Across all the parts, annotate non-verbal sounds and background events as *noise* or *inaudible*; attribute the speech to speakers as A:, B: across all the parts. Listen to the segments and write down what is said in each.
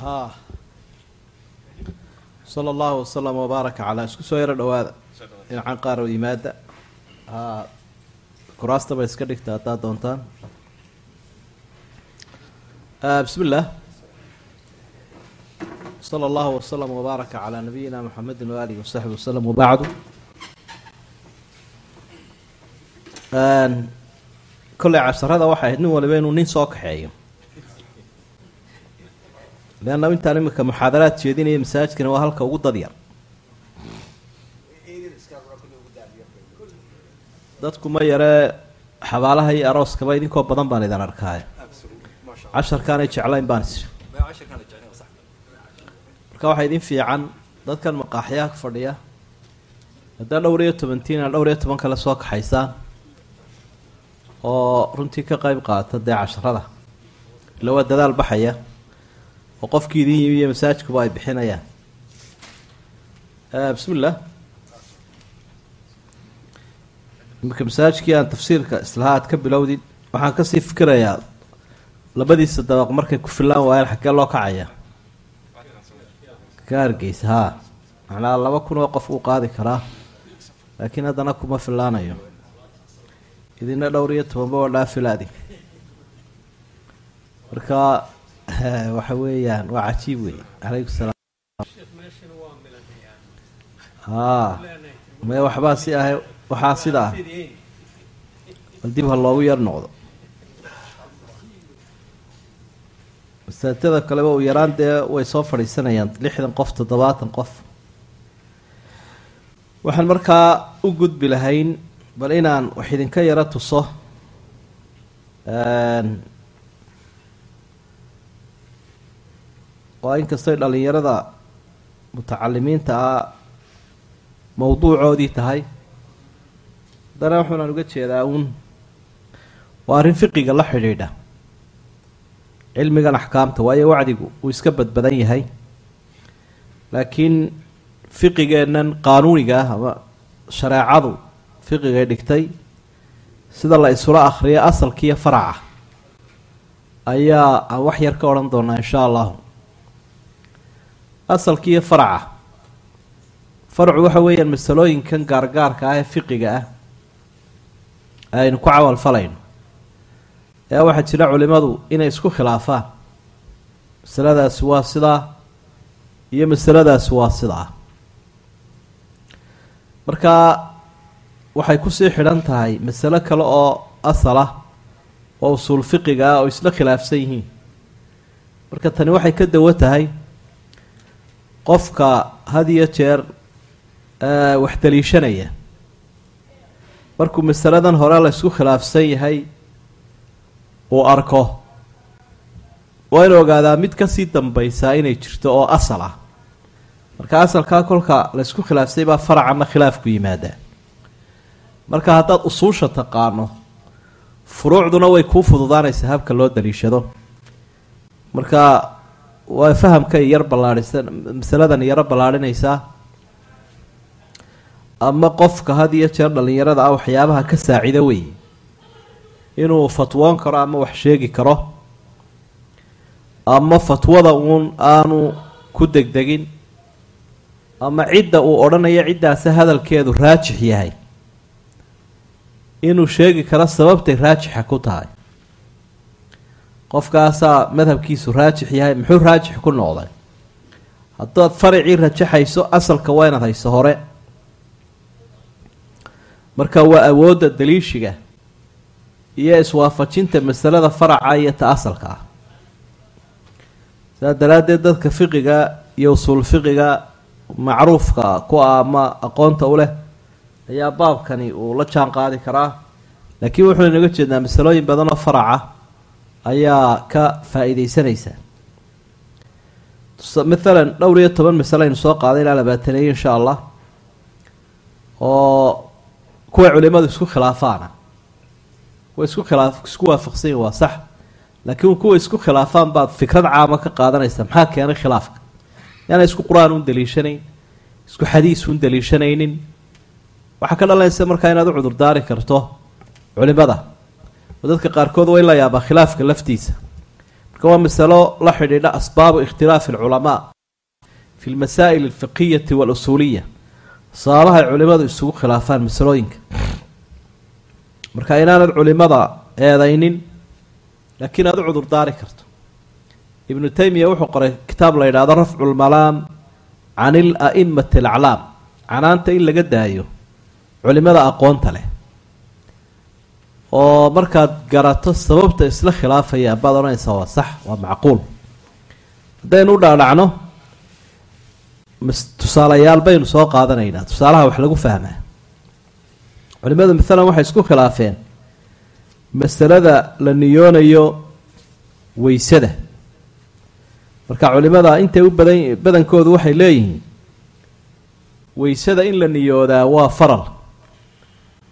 A: ha. Sala allahu wasalam wabaaraka calaa isku soo yaro dhawaada dhinacan qaar oo yimaada. Ha. Kuraastaba iska dhigta haddaad doontaan. Bismi illaah sala allahu wasalam wabaaraka calaa nabiyina muxamedin waaalihi wasaxbi wasalam wabacdu kolley casharada waxay ahayd nin waliba inuu nin soo kaxeeyo leanna intaan imika muxaadaraad jeedinaya masaajidkana waa halka ugu dad yar dadku ma yaree xabaalaha iyo arooskaba idinkoo badan baan idin arkaayo casharkaanay jeclayn baan is marka waxaa idin fiican dadkan maqaaxyaha fadhiya haddaa dhowr iyo tobantiina dhowr iyo toban kale soo kaxaysaan oo runtii ka qeyb qaata dee casharada ila dadaal baxaya oo qofkii idin yimi masaajkuba ay bixinayaan. Bismi illah iminka masaajkii aan tafsiirka islaha aad ka bilowdid waxaan ka sii fikirayaa labadiisa dabaq markay ku filaan waayeen xaggee loo kacaya. Ka hargeysa haa macnaa laba kun oo qof uu qaadi karaa laakiin haddana kuma filaanayo idina dhowr iyo tobanba waa dhaafilaadi marka *laughs* waxa weeyaan waa cajiib wey calaykum salaam. Haa me waxbaa si ahay waxaa sida ah. Bal dib ha loogu yar noqdo. Masaajada kaleba uu yaraan dee way soo fadhiisanayaan lixdan qof toddobaatan qof. Waxaan markaa u gudbi lahayn bal inaan wax idinka yaro tuso oo inkastay dhalinyarada mutacalimiinta ah mawduucoodii tahay. Haddana waxuunaan uga jeedaa uun. Waa arrin fiqiga la xidhiidha. Cilmigan axkaamta waayo wacdigu uu iska badbadan yahay. Laakiin fiqigeennan qaanuuniga ah ama shareecadu fiqigay dhigtay sida la isula akhriyo asalkiiyo faraca ayaa aan wax yar ka odhan doonaa insha allahu asalkiiyo faraca. Faracu waxa weeyaan masalooyinkan gaargaarka ah ee fiqiga ah aynu ku camalfalayno ayaa waxaa jira culimadu inay isku khilaafaan. Masaladaasi waa sidaa iyo masaladaasi waa sidaa marka waxay ku sii xidhan tahay masalo kale oo asal ah oo usuul fiqiga ah oo isla khilaafsan yihiin. Marka tani waxay ka dawo tahay qofka had iyo jeer wax daliishanaya. Markuu masaladan hore la ysku khilaafsan yahay uu arko waa inu ogaadaa mid ka sii dambaysaa inay jirto oo asal ah. Marka asalkaa kolka la ysku khilaafsay baa faracana khilaafku yimaadaa marka haddaad usuusha taqaano furuucduna way kuu fududaanaysaa habka loo daliishado. Marka waa fahamkay yar ballaadhisa masaladan yaro ballaadhinaysaa ama qofka had iyo jeer dhallinyarada ah waxyaabaha ka saacida wey. Inuu fatwoon karo ama wax sheegi karo. Ama fatwada uun aanu ku degdegin. Ama cidda uu odhanayo ciddaasi hadalkeedu raajix yahay. Inuu sheegi karo sababtay raajixa ku tahay qofkaasaa madhabkiisu raajix yahay muxuu raajix ku noqday? Haddaad faracii rajaxayso asalka waa inaad hayso hore. Marka waa awoodda daliishiga iyo iswaafajinta masalada faraca iyo ta asalka ah. Saa daraaddeed dadka fiqiga iyo usuul fiqiga macruufka ku ah ama aqoonta u leh ayaa baabkani uu la jaan qaadi karaa. Laakiin wuxuu inaga jeednaa masalooyin badan oo faraca ayaa ka faa-iideysanaysa mathalan dhowr iyo toban masale aynu soo qaaday ilaa labaataneeye insha allah oo kuway culimadu isku khilaafaana. Kuwa isku khilaaf isku waafaqsan waa sax. Laakiin kuwa isku khilaafaan baad fikrad caama ka qaadanaysa maxaa keenay khilaafka? Yaana isku qur'aan un daliishanayn isku xadiis un daliishanaynin. Waxaa ka dhalanaysa markaa inaad u cudurdaari karto culimada oo dadka qaarkood waa la yaabaa khilaafka laftiisa. Marka waa masalo la xidhiidha asbaabu ikhtilaafi alculamaa fi lmasaa'il alfiqiyati waalusuuliya sababahay culimadu isugu khilaafaan masalooyinka. Marka inaanad culimada eedaynin laakiin aada u cudurdaari karto. Ibnu taymiya wuxuu qoray kitaab la yidhaahdo rafcu lmalaam can il a'imati alaclaam canaanta in laga daayo culimada aqoonta leh oo markaad garato sababta isla khilaafaya baad odhanaysaa waa sax waa macquul. Haddaynu u dhaadhacno tusaalayaal baynu soo qaadanaynaa. Tusaalaha wax lagu fahmaa. Culimadu maalan waxay isku khilaafeen masalada la niyoonayo weysada marka culimada intay u badan badankoodu waxay leeyihiin weysada in la niyoodaa waa faral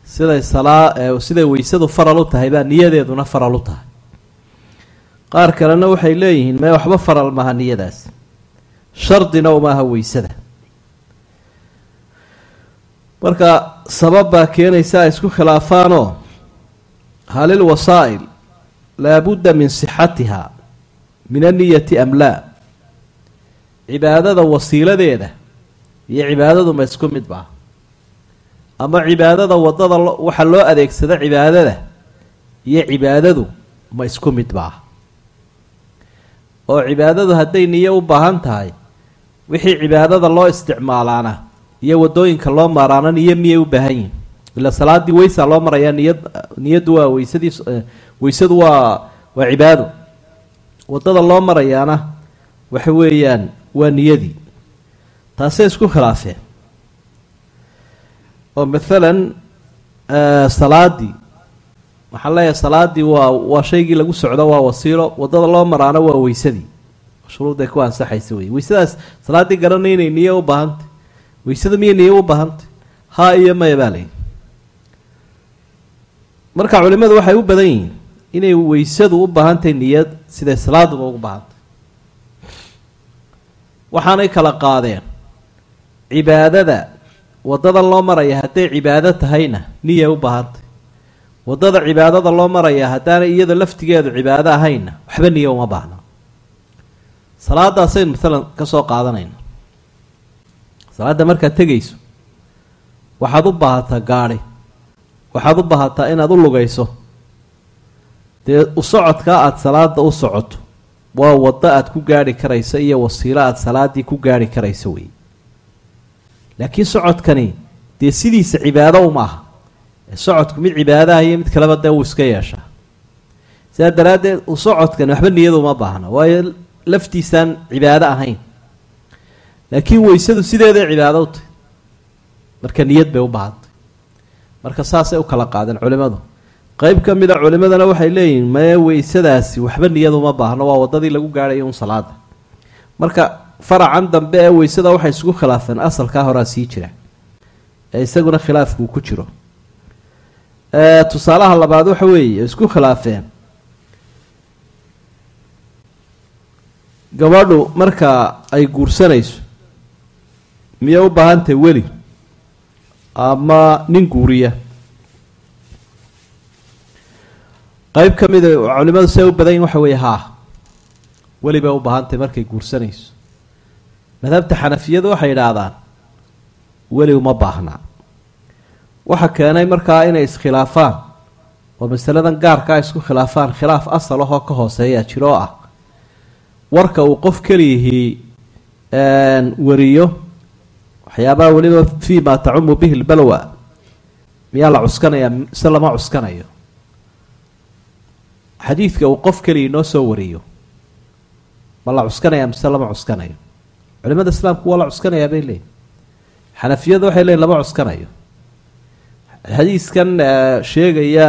A: siday salaa siday weysadu faral u tahay baa niyadeeduna faral u tahay. Qaar kalena waxay leeyihiin mee waxba faral maaha niyadaas. Shardina umaaha weysada. Marka sabab baa keenaysa ay isku khilaafaanoo halil wasaa'il laabudda min sixatiha min anniyati am laa. Cibaadada wasiiladeeda iyo cibaadadu ma isku mid baa ama cibaadada waddada waxa loo adeegsado cibaadada iyo cibaadadu ma isku mid baa. Oo cibaadadu hadday niyo u baahan tahay wixii cibaadada loo isticmaalaana iyo waddooyinka loo maaraana niyo miyay u baahan yihiin ila salaaddii weysaa loo marayaa niyad niyaddu waa weysadii weysadu waa waa cibaado waddada loo marayaana waxa weeyaan waa niyadii. Taasay isku khilaafeen oo maalan salaadii waxaan leeyahay salaadii waa waa shaygii lagu socdo waa wasiilo. Waddada loo maraana waa weysadii shuruudday ku ansaxaysa wey weysadaas salaaddii garanay inay niyo u baahantay. Weysada miyay niyo u baahantay. Haa iyo maya baa layihi marka culimadu waxay u badan yihiin inay weysadu u baahantahay niyad siday salaaduba ugu baahantay. Waxaanay kala qaadeen cibaadada waddadan loo maraya hadday cibaado tahayna niyay u baahantay. Waddada cibaadada loo maraya haddaanay iyada laftigeedu cibaado ahaynna waxba niyo uma baahna. Salaadaasaynu maalan ka soo qaadanayna salaadda markaad tegayso waxaad u baahataa gaadhi waxaad u baahataa inaad u lugayso. Dee u socodkaa aada salaada u socoto waa waddo aad ku gaarhi karayso iyo wasiilo aada salaaddii ku gaarhi karayso wey laakiin socodkani dee sidiisa cibaado uma aha socodku mid cibaadaha iyo mid kaleba dee wuu iska yeeshaa sidaa daraaddeed u socodkani waxba niyadu uma baahna waayo laftiisaan cibaado ahayn. Laakiin weysadu sideeday cibaado u tahy marka niyad bay u baahantay marka saasay u kala qaadeen culimadu qeyb ka mid a culimadana waxay leeyihiin mae weysadaasi waxba niyadu uma baahno waa waddadii lagu gaadhayo un salaada. Marka faracan dambe ee weysada waxay isugu khilaafeen asalkaa horaa sii jira ee isaguna khilaafkuu ku jiro. Tusaalaha labaad waxa weeye isku khilaafeen. Gabadhu marka ay guursanayso miyay u baahantahay weli ama nin guuriya. Qeyb ka mida culimadu see u badanyin waxa weeye haa weli bay u baahantahay markay guursanayso madhabta xanafiyadu waxay idhaahdaan weli uma baahnaa waxa keenay markaa inay iskhilaafaan oo masaladan gaarkaa isku khilaafaan khilaaf asal ahoo ka hooseeya jiro ah. Warka uu qof keliyihii wariyo waxyaabaha weliba fii ma tacumu bihi lbalwa miyaa la cuskanayaa mise lama cuskanayo. Xadiidka uu qof keliya noo soo wariyo ma la cuskanaya mise lama cuskanayo culimada islaamku waa la cuskanayaa bay leeyihiin xanafiyadu waxay leeyihiin lama cuskanayo. Xadiiskan sheegaya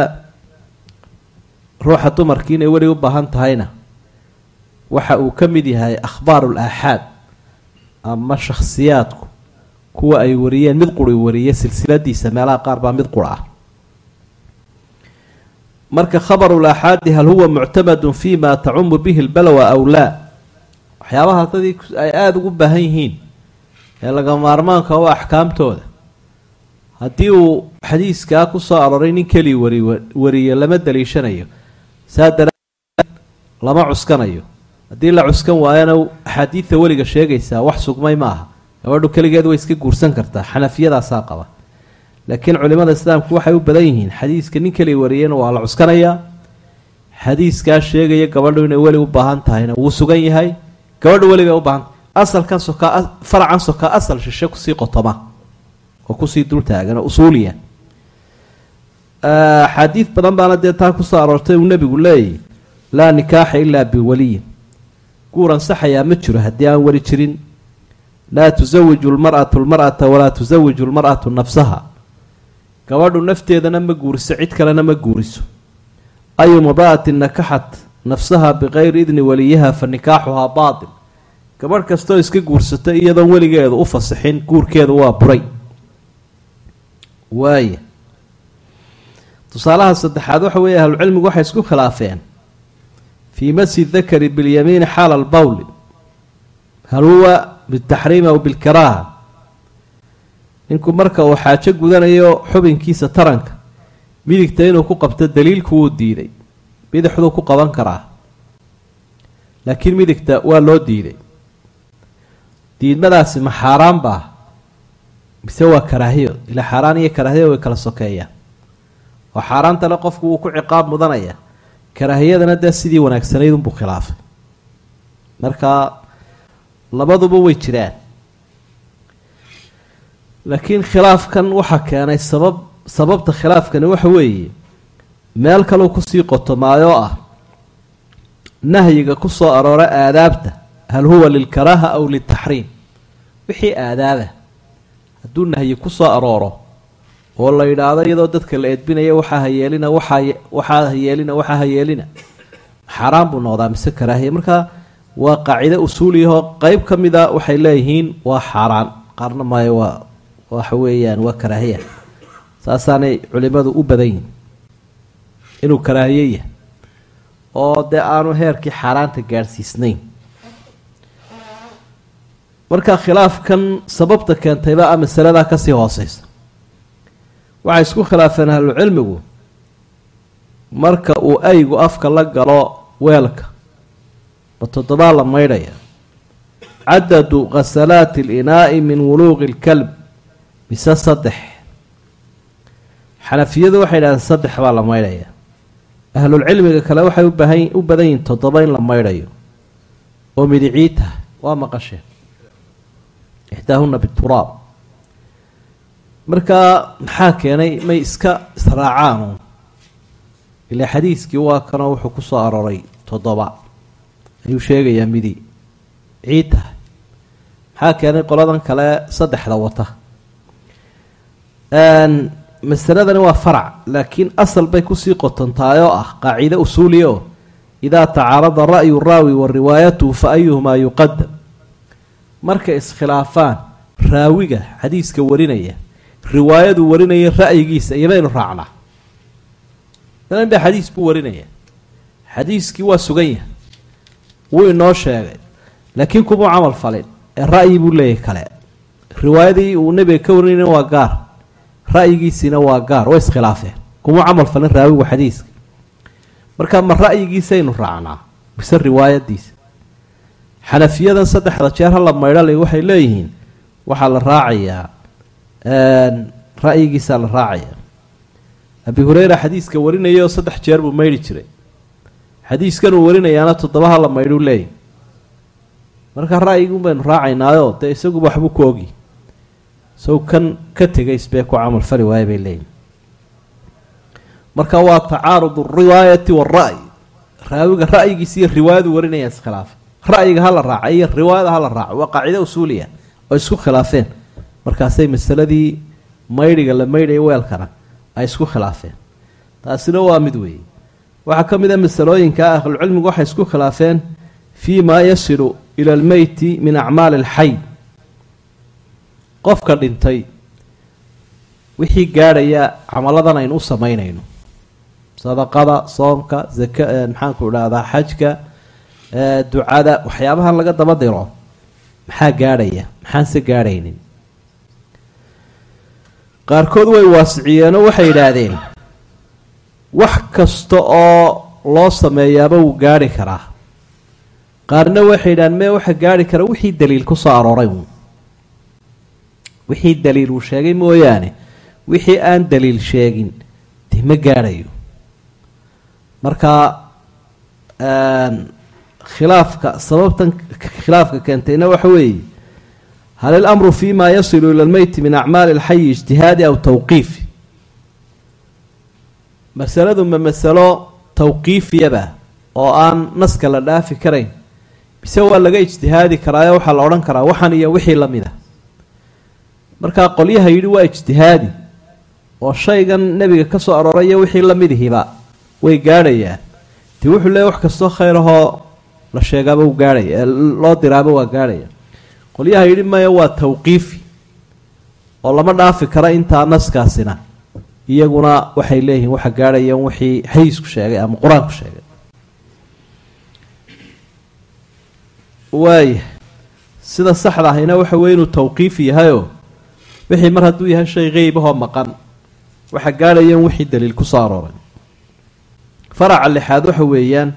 A: ruuxa dumarkii inay weli u baahan tahayna waxa uu ka mid yahay akhbaaru laaxaad ama shakhsiyaadku kuwa ay wariyeen mid quri wariye silsiladiisa meelaha qaar baa mid qura ah. Marka khabaru laaxaadi hal huwa muctamadun fi ma tacumu bihi lbalwa aw laa waxyaabaha dadii ay aada ugu baahan yihiin ee laga maarmaanka o axkaamtooda. Haddii uu xadiiskaa ku soo arooray nin keli wari wariyo lama daliishanayo saa daraadeed lama cuskanayo. Haddii la cuskan waayana axaadiidta weliga sheegaysaa wax sugmay ma aha. Gabadhu keligeed way iska guursan kartaa xanafiyadaasaa qaba. Laakiin culimada islaamku waxay u badan yihiin xadiiska nin keliya wariyeyna waa la cuskanayaa. Xadiiskaa sheegaya gabadhu inay weli u baahan tahayna wuu sugan yahay gabadhu weliga u baahan tahay asalkan sokaa faracan sokaa asal shishe ku sii qotoma oo ku sii dultaagan oo usuuliya. Axaadiid badan baana dee taa ku soo aroortay uu nebigu leeyahy laa nikaaxa ilaa biwaliyin. Guur ansaxayaa ma jiro haddii aan weli jirin. Laa tusawiju lmar'atu lmar'ata walaa tusawiju lmar'atu nafsaha. Gabadhu nafteedana ma guuriso cid kalena ma guuriso. Ayu mra'atin nakaxat nafsaha bikayri idni waliyaha fa nikaaxuhaa baatil. Gabadh kastoo iska guursata iyadoon weligeedu u fasixin guurkeedu waa buray. Waaya tusaalaha saddexaad waxa weeye ahlucilmigu waxay isku khilaafeen fii masi dakari bilyamiini xaala albawli. Hal huwa bitaxriim aw bilkaraaha ninku marka uu xaajo gudanayo xubinkiisa taranka midigta inuu ku qabto daliilku wuu diiday bidixduu ku qaban karaa. Laakiin midigta waa loo diiday. Diidmadaasi ma xaaraan baa? Mise waa karaahiyo? Ilaa xaaraan iyo karaahiyo way kala sokeeyaan. Oo xaaraantale qofku wuu ku ciqaab mudanaya. Karaahiyadana dee sidii wanaagsanayd unbuu khilaafay. Marka labaduba way jiraan. Laakiin khilaafkan waxaa keenay sabab sababta khilaafkani waxa weeye meel kaleu ku sii qotomaayoo ah. Nahyiga ku soo aroora aadaabta hal huwa lilkaraaha aw liltaxriim wixii aadaaba hadduu nahyi ku soo arooro oo la yidhaahdo iyadoo dadka la edbinaya waxaa hayeelina waxaa hayeelina waxaa hayeelina xaaraan buu noqdaa mise karaahiya marka waa qaacide usuuliyahoo qeyb ka mida waxay leeyihiin waa xaaraan qaarna maayo waa waxa weeyaan waa karaahiya. Saasaanay culimadu u badan yihiin inuu karaahiye yahay oo dee aanu heerkii xaaraanta gaadhsiisnayn. Marka khilaafkan sababta keentayba a masaladaa ka sii hooseysa. Waxay isku khilaafeen ahlucilmigu marka uu aygu afka la galo weelka ma toddobaa la maydhaya. Cadadu khasalaati alinaa'i min wuluuqi lkalb mise saddex? Xanafiyadu waxay dhahdeen saddex baa la maydhaya ahlulcilmiga kale waxay u badan yihiin toddoba in la maydhayo. Oo midicii tahay waa maqasheen ixdaahuna bituraab. Markaa maxaa keenay may iska israacaan ilaa xadiiskii waa kanoo wuxuu ku soo arooray toddoba. Ayuu sheegayaa midi. Ciid tahay maxaa keenay qoladan kale saddexda wata masaladani waa farac laakiin asal bay ku sii qotontahay oo ah qaacide usuuli oo idaa tacaarada ra'yu raawi wa riwaayatuhu fa ayuhumaa yuqadam markay iskhilaafaan raawiga xadiiska warinaya riwaayadu warinaya ra'yigiisa iyomaynu raacnaa. Dalan baa xadiis buu warinaya. Xadiiskii waa sugan yahay. Wuu inoo sheegay. Laakiin kumuu camal falin? Ee ra'yi buu leeyahay kale. Riwaayadii uu nebiga ka warinayna waa gaar ra'yigiisiina waa gaar way iskhilaafeen kumuu camal falin raawigu xadiiska marka ma ra'yigiisaynu raacnaa? Mise riwaayadiisa xanafiyadan saddexda jeer hala maydhalay waxay leeyihiin waxaa la raacayaa ra'yigiisaa la raacaya abi hureyra xadiiska warinaya saddex jeer buu maydhi jiray. Xadiiskan uu warinayaana toddobaha la maydhuu leeyahy marka ra'yigun baynu raacaynaayo dee isaguba waxbuu ku ogi sow kan ka tegaysbee ku camal fali waaya bay leeyihiin marka waa tacaarud alriwaayati waalra'y raawiga ra'yigiisa iyo riwaayadu warinaya iskhilaafa ra'yiga hala raaca iyo riwaayada hala raaco waa qaacide usuuliya oo isku khilaafeen. Markaasay masaladii maydhiga la maydhaya weelkana ay isku khilaafeen. Taasina waa mid weeye. Waxaa ka mid a masalooyinka ahlucilmigu waxay isku khilaafeen fii maa yasilu ila almeyti min acmaali alxay qofka dhintay wixii gaadhaya camaladan aynu u samaynayno. Sadaqada soomka zaka maxaanku idhahdaa xajka ducada waxyaabahan laga daba diro. Maxaa gaadhaya? Maxaanse gaadhaynin? Qaarkood way waasiciyeenoo waxay yidhaahdeen wax kasta oo loo sameeyaaba wuu gaadhi karaa. Qaarna waxay yidhahaan mee waxa gaari kara? Wixii daliil ku soo arooray uun wixii daliil uu sheegay mooyaane wixii aan daliil sheegin dee ma gaadhayo marka khilaafka sababtan khilaafka keentayna waxa weeye hal ilamru fi ma yasilu ila lmeyti min acmaali alxayi ijtihaadi aw tawqiifi masaladu ma masalo tawqiifiyaba oo aan naska la dhaafi karayn. Mise waa laga ijtihaadi karaayo waxaa la odhan karaa waxan iyo wixii la mid a markaa qolyaha yidhi waa ijtihaadi oo shaygan nebiga ka soo arooraya wixii la midihiba way gaadhayaan. Dee wuxuu leeyahy wax kastoo khayr la sheegaaba u gaadhaya loo diraaba waa gaadhaya. Qolyaha yidhi maya waa tawqiifi oo lama dhaafi kara intaa naskaasina iyaguna waxay leeyihiin waxa gaadhayaan wixii xadiisku sheegay ama qur'aanku sheegay. Waaya sida saxda ahayna waxa weye inuu tawqiifi yahayoo wixii mar hadduu yahay shay qeybahoo maqan waxa gaadhayaan wixii daliil ku soo faraca lixaad waxa weeyaan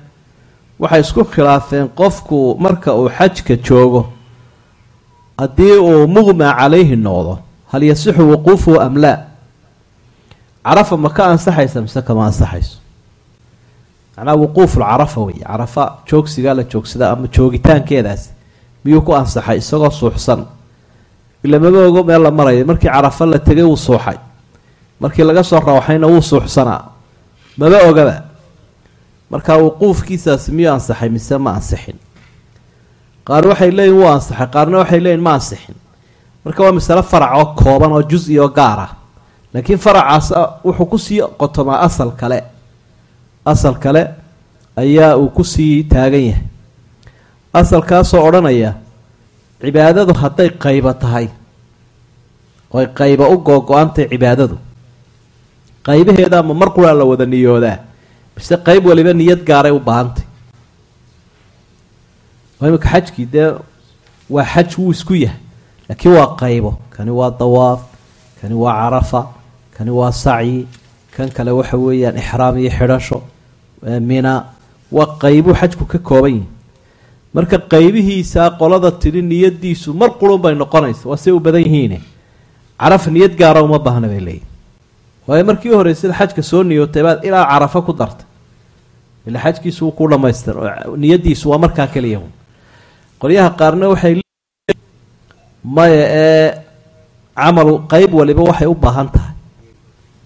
A: waxay isku khilaafeen qofku marka uu xajka joogo haddii uu muqmaa calayhi noqdo hal yasixu wuquufuhu am laa? Carafa ma ka ansaxaysa mise kama ansaxayso? Macnaha wuquuful carafa wey carafa joogsigaa la joogsada ama joogitaankeedaasi miyuu ku ansaxay isagoo suuxsan ila maba ogo meel la maraya markii carafa la tegay wuu suuxay. Markii laga soo rawxayna wuu suuxsanaa. Maba ogaba. Markaa wuquufkiisaasi miyuu ansaxay? Mise ma ansixin? Qaar waxay leeyihiin wuu ansaxay. Qaarna waxay leeyihiin ma ansixin. Marka waa masale farac oo kooban oo jus-i oo gaar ah. Laakiin faracaas wuxuu ku sii qotomaa asal kale. Asal kale ayaa uu ku sii taagan yahay. Asalkaasoo odhanaya cibaadadu hadday qaybo tahay oy qaybo u googo-antay cibaadadu. Qaybaheeda ama mar quraa la wada niyoodaa mise qeyb waliba niyad gaaray u baahantay. Imika xajkii dee waa xaj wuu isku yahay laakiin waa qaybo. Kani waa dawaaf kani waa carafa kani waa sacyi kan kale waxa weeyaan ixraam iyo xidhasho mina. Waa qaybuu xajku ka kooban yihi marka qaybihiisaa qolada tidhi niyadiisu mar qurun bay noqonaysa waa say u badan yihiine. Caraf niyad gaara uma baahna bay leeyihiin waayo markii u horreysada xajka soo niyootay baad ilaa carafa ku dartay. Ila xajkiisu wuu ku dhamaystir niyadiisu waa markaa keliya qolyaha qaarna waxay maya ee camalu qeyb waliba waxay u baahan tahay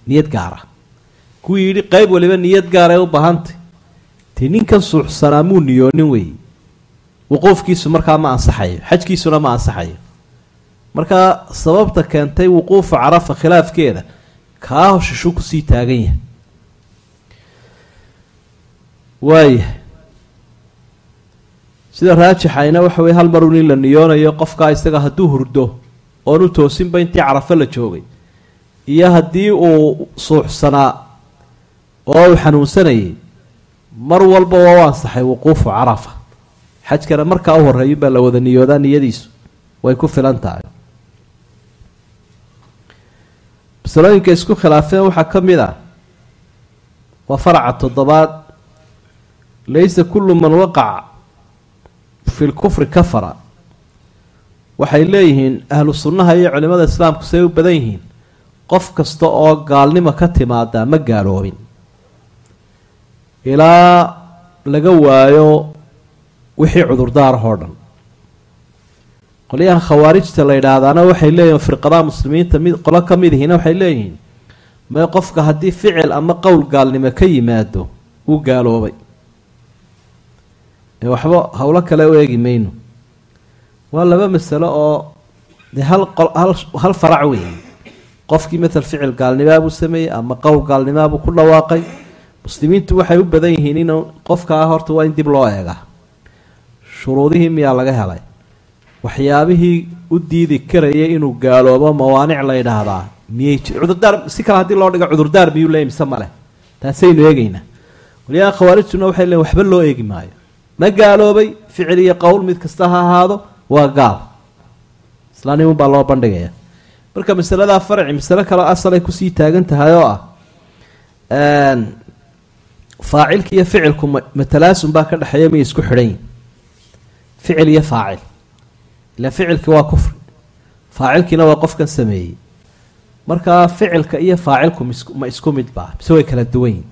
A: niyad gaara. Kuwii yidhi qeyb waliba niyad gaaray u baahantay dee ninkan suuxsanaa muu niyoonin weeye wuquufkiisu markaa ma ansaxayo xajkiisuna ma ansaxayo. Markaa sababta keentay wuquufa carafa khilaafkeeda kaa hoshishu ku sii taagan yahay. Waaya sida raajixayna waxa weye hal marun in la niyoonayo qofkaa isaga hadduu hurdo oonu toosinba intii carafo la joogay iyo haddii uu suuxsanaa oo uu xanuunsanayay mar walba waa u ansaxay wuquufu carafa xajkana markaa u horreeyin baa la wada niyoodaa niyadiisu. Way ku filan tahay. Masalooyinka isku khilaafeen waxaa ka mid ah waa faraca toddobaad laysa kullu man waqaca fi lkufri kafara. Waxay leeyihiin ahlu sunnaha iyo culimada islaamku say u badan yihiin qof kasta oo gaalnimo ka timaadaa ma gaaloobin. Ilaa laga waayo wixii cudurdaarahoo dhan. Qolyaha khawaarijta la yidhaahdaana waxay leeyihiin firqadaha muslimiinta mid qolo ka mid ihiina waxay leeyihiin may qofka haddii ficil ama qowl gaalnimo ka yimaado wuu gaaloobay. Ee waxba howlo kale u eegi mayno. Waa laba masalo oo dee hal qhal hal farac weeye qofkii matal ficil gaalnimaabuu sameeyey ama qowl gaalnimaabuu ku dhawaaqay. Muslimiintu waxay u badan yihiin in qofkaa horta waa in dib loo eegaa shuruudihii miyaa laga helay? Waxyaabihii u diidi karayay inuu gaaloobo mawaanic la yidhaahdaa. Miyay cudurdaar si kale haddii loo dhigo cudurdaar miyuu leey mise maleh taasaynu eegeynaa waliyaa khawaarijtuna waxay leeyn waxba loo eegi maayo. Ma gaaloobay ficil iyo qowl mid kasta ha ahaado waa gaal. Islaanimun baa loo bandhigaya. Marka masaladaa farci masalo kaleo asalay ku sii taagan tahay oo ah faacilka iyo ficilku matalaasun baa ka dhexeeya miyay isku xidhan yihiin ficil iyo faacil. Ila ficilkii waa kufri faacilkiina waa qofkan sameeyey. Markaa ficilka iyo faacilku ma isku mid baa mise way kala duwan yihiin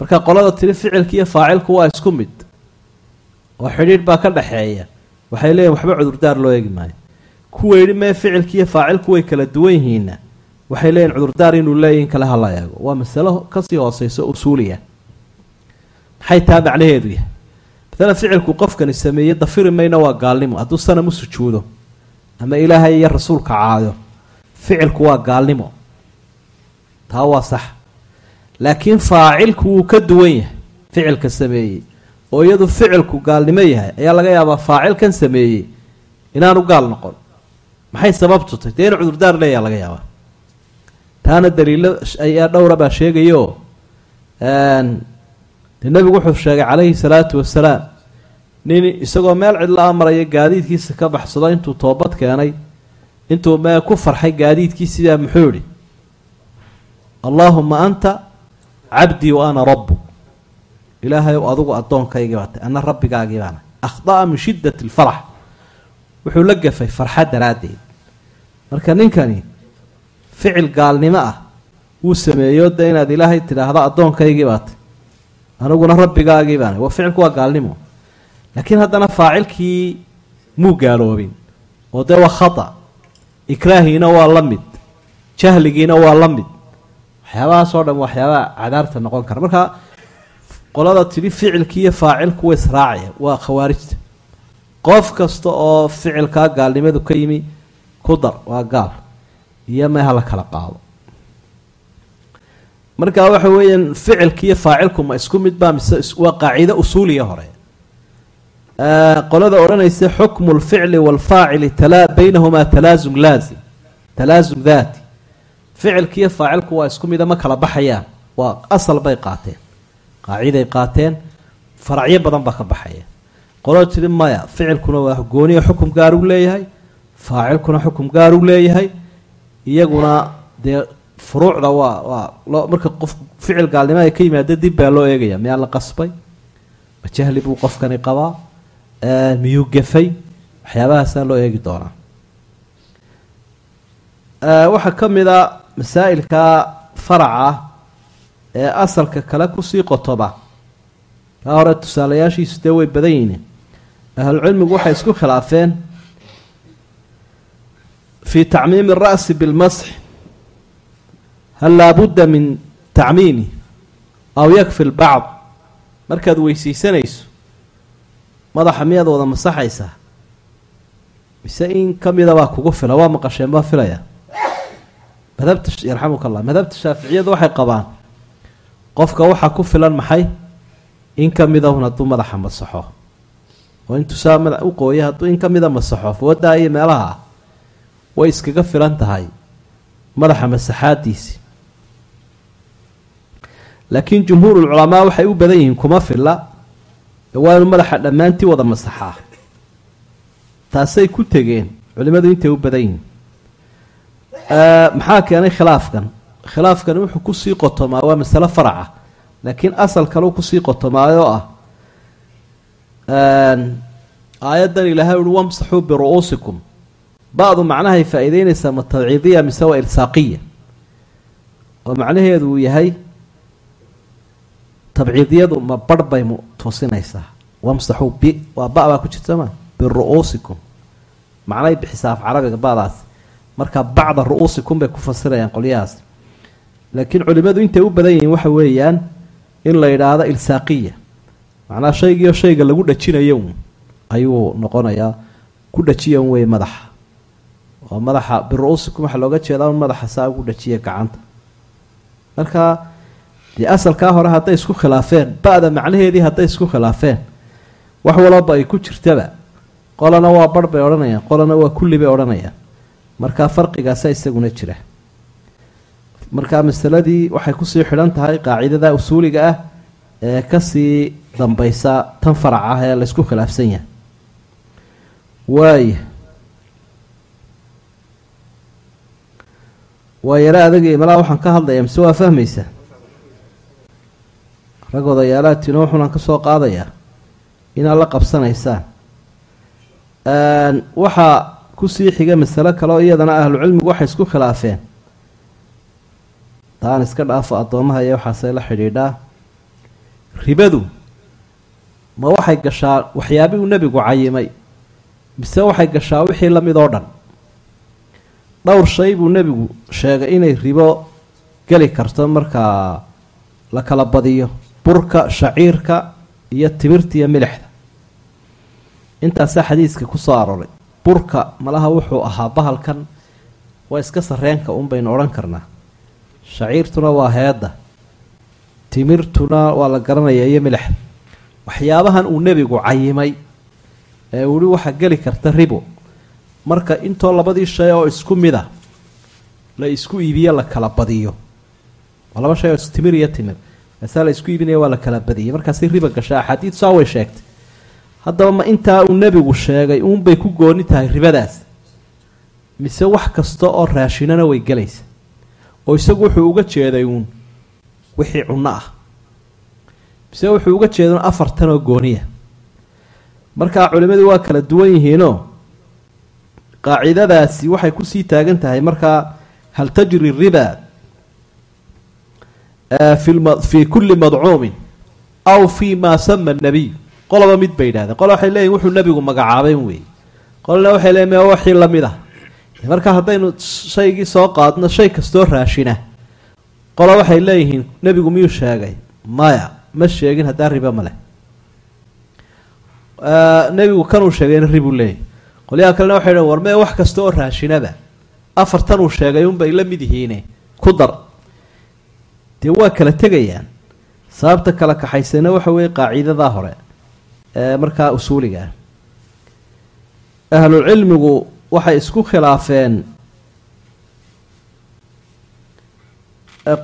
A: marka qolada tiri ficilka iyo faacilku waa isku mid oo xidhiidh baa ka dhexeeya waxay leeyihiin waxba cudurdaar loo eegi maayo. Kuwa yidhi mee ficilka iyo faacilku way kala duwan yihiinna waxay leeyihiin cudurdaar inuu leeyihiin kale hala eego waa masalo ka sii hooseyso usuuliya. Maxay taa macnaheedu yahay maalan ficilku qofkani sameeyey dafiri mayna waa gaalnimo. Hadduu u sujuudo ama ilaahay iyo rasuulka caayo ficilku waa gaalnimo. Taa waa sax. Laakiin faacilku wuu ka duwan yahay ficilka sameeyey. Oo iyadu ficilku gaalnimo yahay ayaa laga yaabaa faacilkan sameeyey inaanu gaal noqon. Maxay sababtu tay dee cudurdaar leeyaa laga yaabaa. Taana daliilo ayaa dhowra baa sheegayo dee nebigu wuxuu sheegay calayhi salaatu wasalaam nin isagoo meel cidla a maraya gaadiidkiisa ka baxsado intuu toobad keenay intuu mee ku farxay gaadiidkiisiibaa muxuu idhi allaahuma anta cabdii wa ana rabbuk ilaahay ow adigu addoonkaygii baa tay ana rabbigaagii baana. Akhda'a min shiddat alfarax. Wuxuu la gafay farxad daraaddeed. Marka ninkani ficil gaalnimo ah wuu sameeyo dee inaad ilaahay tidhaahdo addoonkaygii baa tay aniguna rabbigaagii baana waa ficilku waa gaalnimo. Laakiin haddana faacilkii muu gaaloobin. Oo dee waa khata. Ikraahiina waa la mid. Jahligiina waa la mid. Waxyaabahaas oo dhan waxyaabaha cadaarta noqon kara. Marka qolada tidhi ficilkii iyo faacilku way israacaya waa khawaarijta. Qof kasta oo ficilkaa gaalnimadu ka yimi ku dar waa gaal. Iyo meeha la kala qaado marka waxa weeyaan ficilki iyo faacilku ma isku mid baa mise waa qaacido usuuliya hore. Qolada odhanaysa xukmu lficli waalfaacili baynahumaa talaasum laazim talaasum daati. Ficilki iyo faacilku waa isku mida ma kala baxayaan waa asal bay qaateen qaaciday qaateen faracyo badan baa ka baxaya qolada tiri maya ficilkuna waa gooniya xukum gaaruu leeyahay faacilkuna xukum gaaruu leeyahay iyaguna dee furuucda waa waa loo marka qof ficil gaalnimo ay ka yimaada dib baa loo eegaya miyaa la qasbay? Ma jahli buu qofkani qabaa? Miyuu gafay waxyaabahaasaa loo eegi doonaa. Waxaa ka mid a masaa'ilka faraca ee asalka kale ku sii qotoba. Kaa hore tusaalayaashiisu dee way badan yihiin. Ahlucilmigu waxay isku khilaafeen fii tacmiimi ara'si bilmasx hal laabudda min tacmiimi aw yakfi lbacd markaad weysaysanayso madaxa miyaad wada masaxaysaa mise in ka mida baa kugu fila waa maqasheen baa filaya madhabta yarxamuka allah madhabta shaaficiyadu waxay qabaan qofka waxaa ku filan maxay in ka midahun hadduu madaxa masaxo oo intuu saa mada u qooya hadduu in ka mida masaxo foodaa iyo meelaha ah way iskaga filan tahay madaxa masaxaadiisi laakiin jumhuurulculamaa waxay u badan yihiin kuma filla. Waa inuu madaxa dhammaantii wada masaxaa. Taasay ku tegeen. Culimmadu intay u badan yihiin. Maxaa keenay khilaafkan? Khilaafkani wuxuu ku sii qotomaa waa masalo faraca laakiin asal kaleu ku sii qotomaayoo ah aayaddan ilaahay uhi wamsaxuu biru-uusikum. Ba-du macnahay faa-iideynaysaa ma tabciidiya mise waa ilsaaqiya oo macnaheedu uu yahay tabciidiyadu ma barh mu tusinaysaa wamsaxuu bi waa ba baa ku jirta ma? Biru-uusikum macnay bixisaa af carabiga badaas. Marka bacda ru-uusikum bay ku fasirayaan qolyahaas. Laakiin culimadu intay u badan yihiin waxa weeyaan in la yidhaahdo ilsaaqiya macnaa shaygiio shayga lagu dhajinayo ayuu noqonayaa. Ku dhajiya un wey madaxa. Oo madaxa biru-uusikum waxaa looga jeedaa un madaxa saa ugu dhajiya gacanta. Marka dee asalkaa hore hadday isku khilaafeen ba-da macnaheedii hadday isku khilaafeen wax walaba ay ku jirtaba. Qolana waa barh bay odhanayaan qolana waa kulli bay odhanayaan. Markaa farqigaasa isaguna jira. Markaa masaladii waxay ku sii xidhan tahay qaacidada usuuliga ah ee ka sii dambaysa tan farac ah ee laysku khilaafsan yahay. Waaya waa yaro adagii malaa waxaan ka hadlayaa mise waa fahmaysaa rag odayaalaha tino wuxuunaan ka soo qaadayaa inaad la qabsanaysaan. Waxaa ku sii xiga masalo kale oo iyadana ahlucilmigu waxay isku khilaafeen. Taan iska dhaafo addoomaha iyo waxaasay la xidhiidhaa. Ribadu ma waxay gashaa waxyaabihuu nebigu cayimay mise waxay gashaa wixii la mid oo dhan? Dhowr shay buu nebigu sheegay inay ribo geli karto markaa la kala badiyo burka shaciirka iyo timirta iyo milixda. Intaasaa xadiiska ku soo arooray. Burka malaha wuxuu ahaa bahalkan waa iska sarreenka un baynu odhan karnaa. Shaciirtuna waa heedda timirtuna waa la garanayaa iyo milixda. Waxyaabahan uu nebigu cayimay ee weli waxaa geli karta ribo. Marka intoo labadii shay oo isku mid a la isku iibiyo la kala badiyo. Waa laba shay oo timir iyo timir kaasaa la isku iibinaya waa la kala badiyay. Markaasi riba gasha axaadiid saa way sheegtay. Haddaba ma intaa uu nebigu sheegay uunbay ku gooni tahay ribadaas. Mise wax kasta oo raashinana way gelaysa oo isagu wuxuu uga jeeday uun wixii cunno ah. Mise wuxuu uga jeeda un afartan oo gooniya. Markaa culimmadu waa kala duwan yihiinoo qaacidadaasi waxay ku sii taagan tahay. Markaa hal tajri riba fi kulli madcuumin aw fi ma sama nabiy qoloba mid bay yidhahdeen qola waxay leeyihiin wuxuu nebigu magacaabay wey qolna waxay leeyihiin me waxii la mid ah marka haddaynu shaygii soo qaadno shay kastoo raashina qola waxay leeyihiin nebigu miyuu sheegay maya ma sheegin haddaa riba ma leh nebigu kanuu sheegayna ribuu leeyahy qolyaha kalena waxay dhn war mee wax kasta oo raashinaba afartan uu sheegay unbay la mid yihiine ku dar dee waa kala tegayaan. Sababta kala kaxaysana waxa weeye qaaciidadaa hore ee markaa usuuliga ah. Ahlulcilmigu waxay isku khilaafeen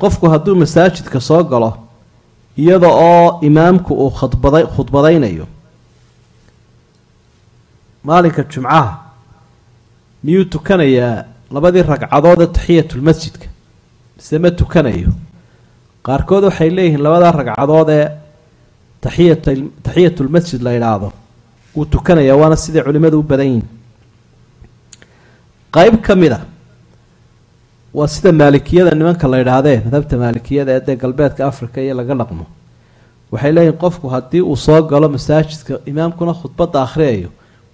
A: qofku hadduu masaajidka soo galo iyada oo imaamku uu khadbada khudbadaynayo. Maalinka jumcaha miyuu tukanayaa labadii ragcadood ee taxiyatulmasjidka mise ma tukanayo qaarkood waxay leeyihiin labadaa ragcadood ee taxiyat taxiyatulmasjid la yidhaahdo. Wuu tukanayaa waana siday culimmadu u badan yihiin qeyb ka mid a waa sida maalikiyada nimanka la yidhaahdee madhabta maalikiyada ee dee galbeedka africa iyo laga dhaqmo. Waxay leeyihiin qofku haddii uu soo galo masaajidka imaamkuna khudbadda akhriyayo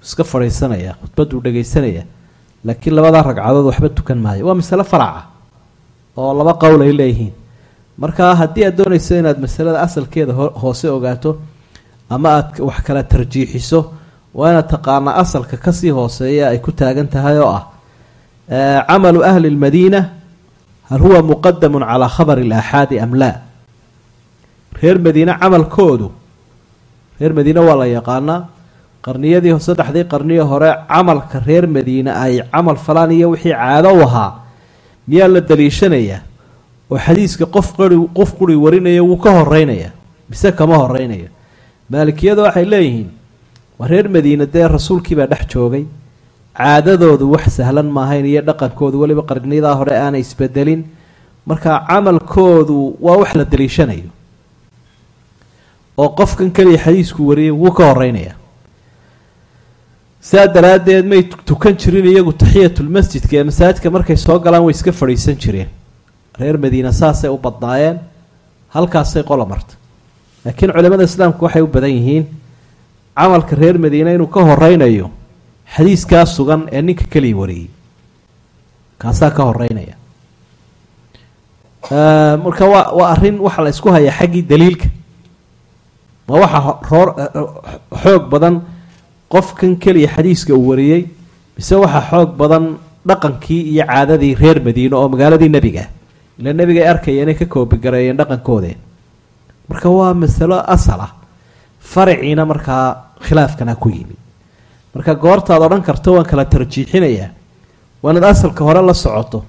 A: iska fadhiisanaya khudbadduu dhagaysanaya laakiin labadaa ragcadood waxba tukan maayo. Waa masale faraca oo laba qowl ay leeyihiin markaa haddii aad doonayso inaad masalada asalkeeda hoose ogaato ama aad wax kala tarjiixiso waa inaad taqaanaa asalka ka sii hooseeya ay ku taagan tahay oo ah camalu ahli lmadiina hal huwa muqadamun calaa khabari alaaxaadi am laa? Reer madiine camalkoodu reer madiine waa la yaqaanaa qarniyadii saddexdii qarniyo hore camalka reer madiine ay camal falaan iyo wixii caado u ahaa miyaa la daliishanayaa oo xadiiska qof qari qof quri warinaya wuu ka horeynaya mise kama horeynayo maalikiyadu waxay leeyihiin waa reer madiine dee rasuulkiibaa dhex joogay. Caadadoodu wax sahlan maahayn iyo dhaqankoodu weliba qarniyadaa hore aanay isbedelin. Marka camalkoodu waa wax la daliishanayo. Oo qofkan keliya xadiisku wariyay wuu ka horeynaya sidaa daraaddeed may tukan jirin iyagu taxiyatulmasjidka ee masaajidka markay soo galaan way iska fadhiisan jireen reer madiina saasay u badnaayeen halkaasay qola marta laakiin culimada islaamku waxay u badan yihiin camalka reer madiina inuu ka horeynayo xadiiskaa sugan ee ninka keliya wariyey. Kaasaa ka horeynaya marka waa waa arrin waxa la isku hayaa xaggii daliilka. Ma waxa roor xoog badan qofkan keliya xadiiska uu wariyey mise waxaa xoog badan dhaqankii iyo caadadii reer madiine oo magaaladii nebiga ila nebiga ay arkaya inay ka koobigareeyeen dhaqankoodeen marka waa masalo asal ah. Faraciina markaa khilaafkana ku yimi. Marka goortaad odhan karto waan kala tarjiixinayaa waa inaad asalka hore la socoto.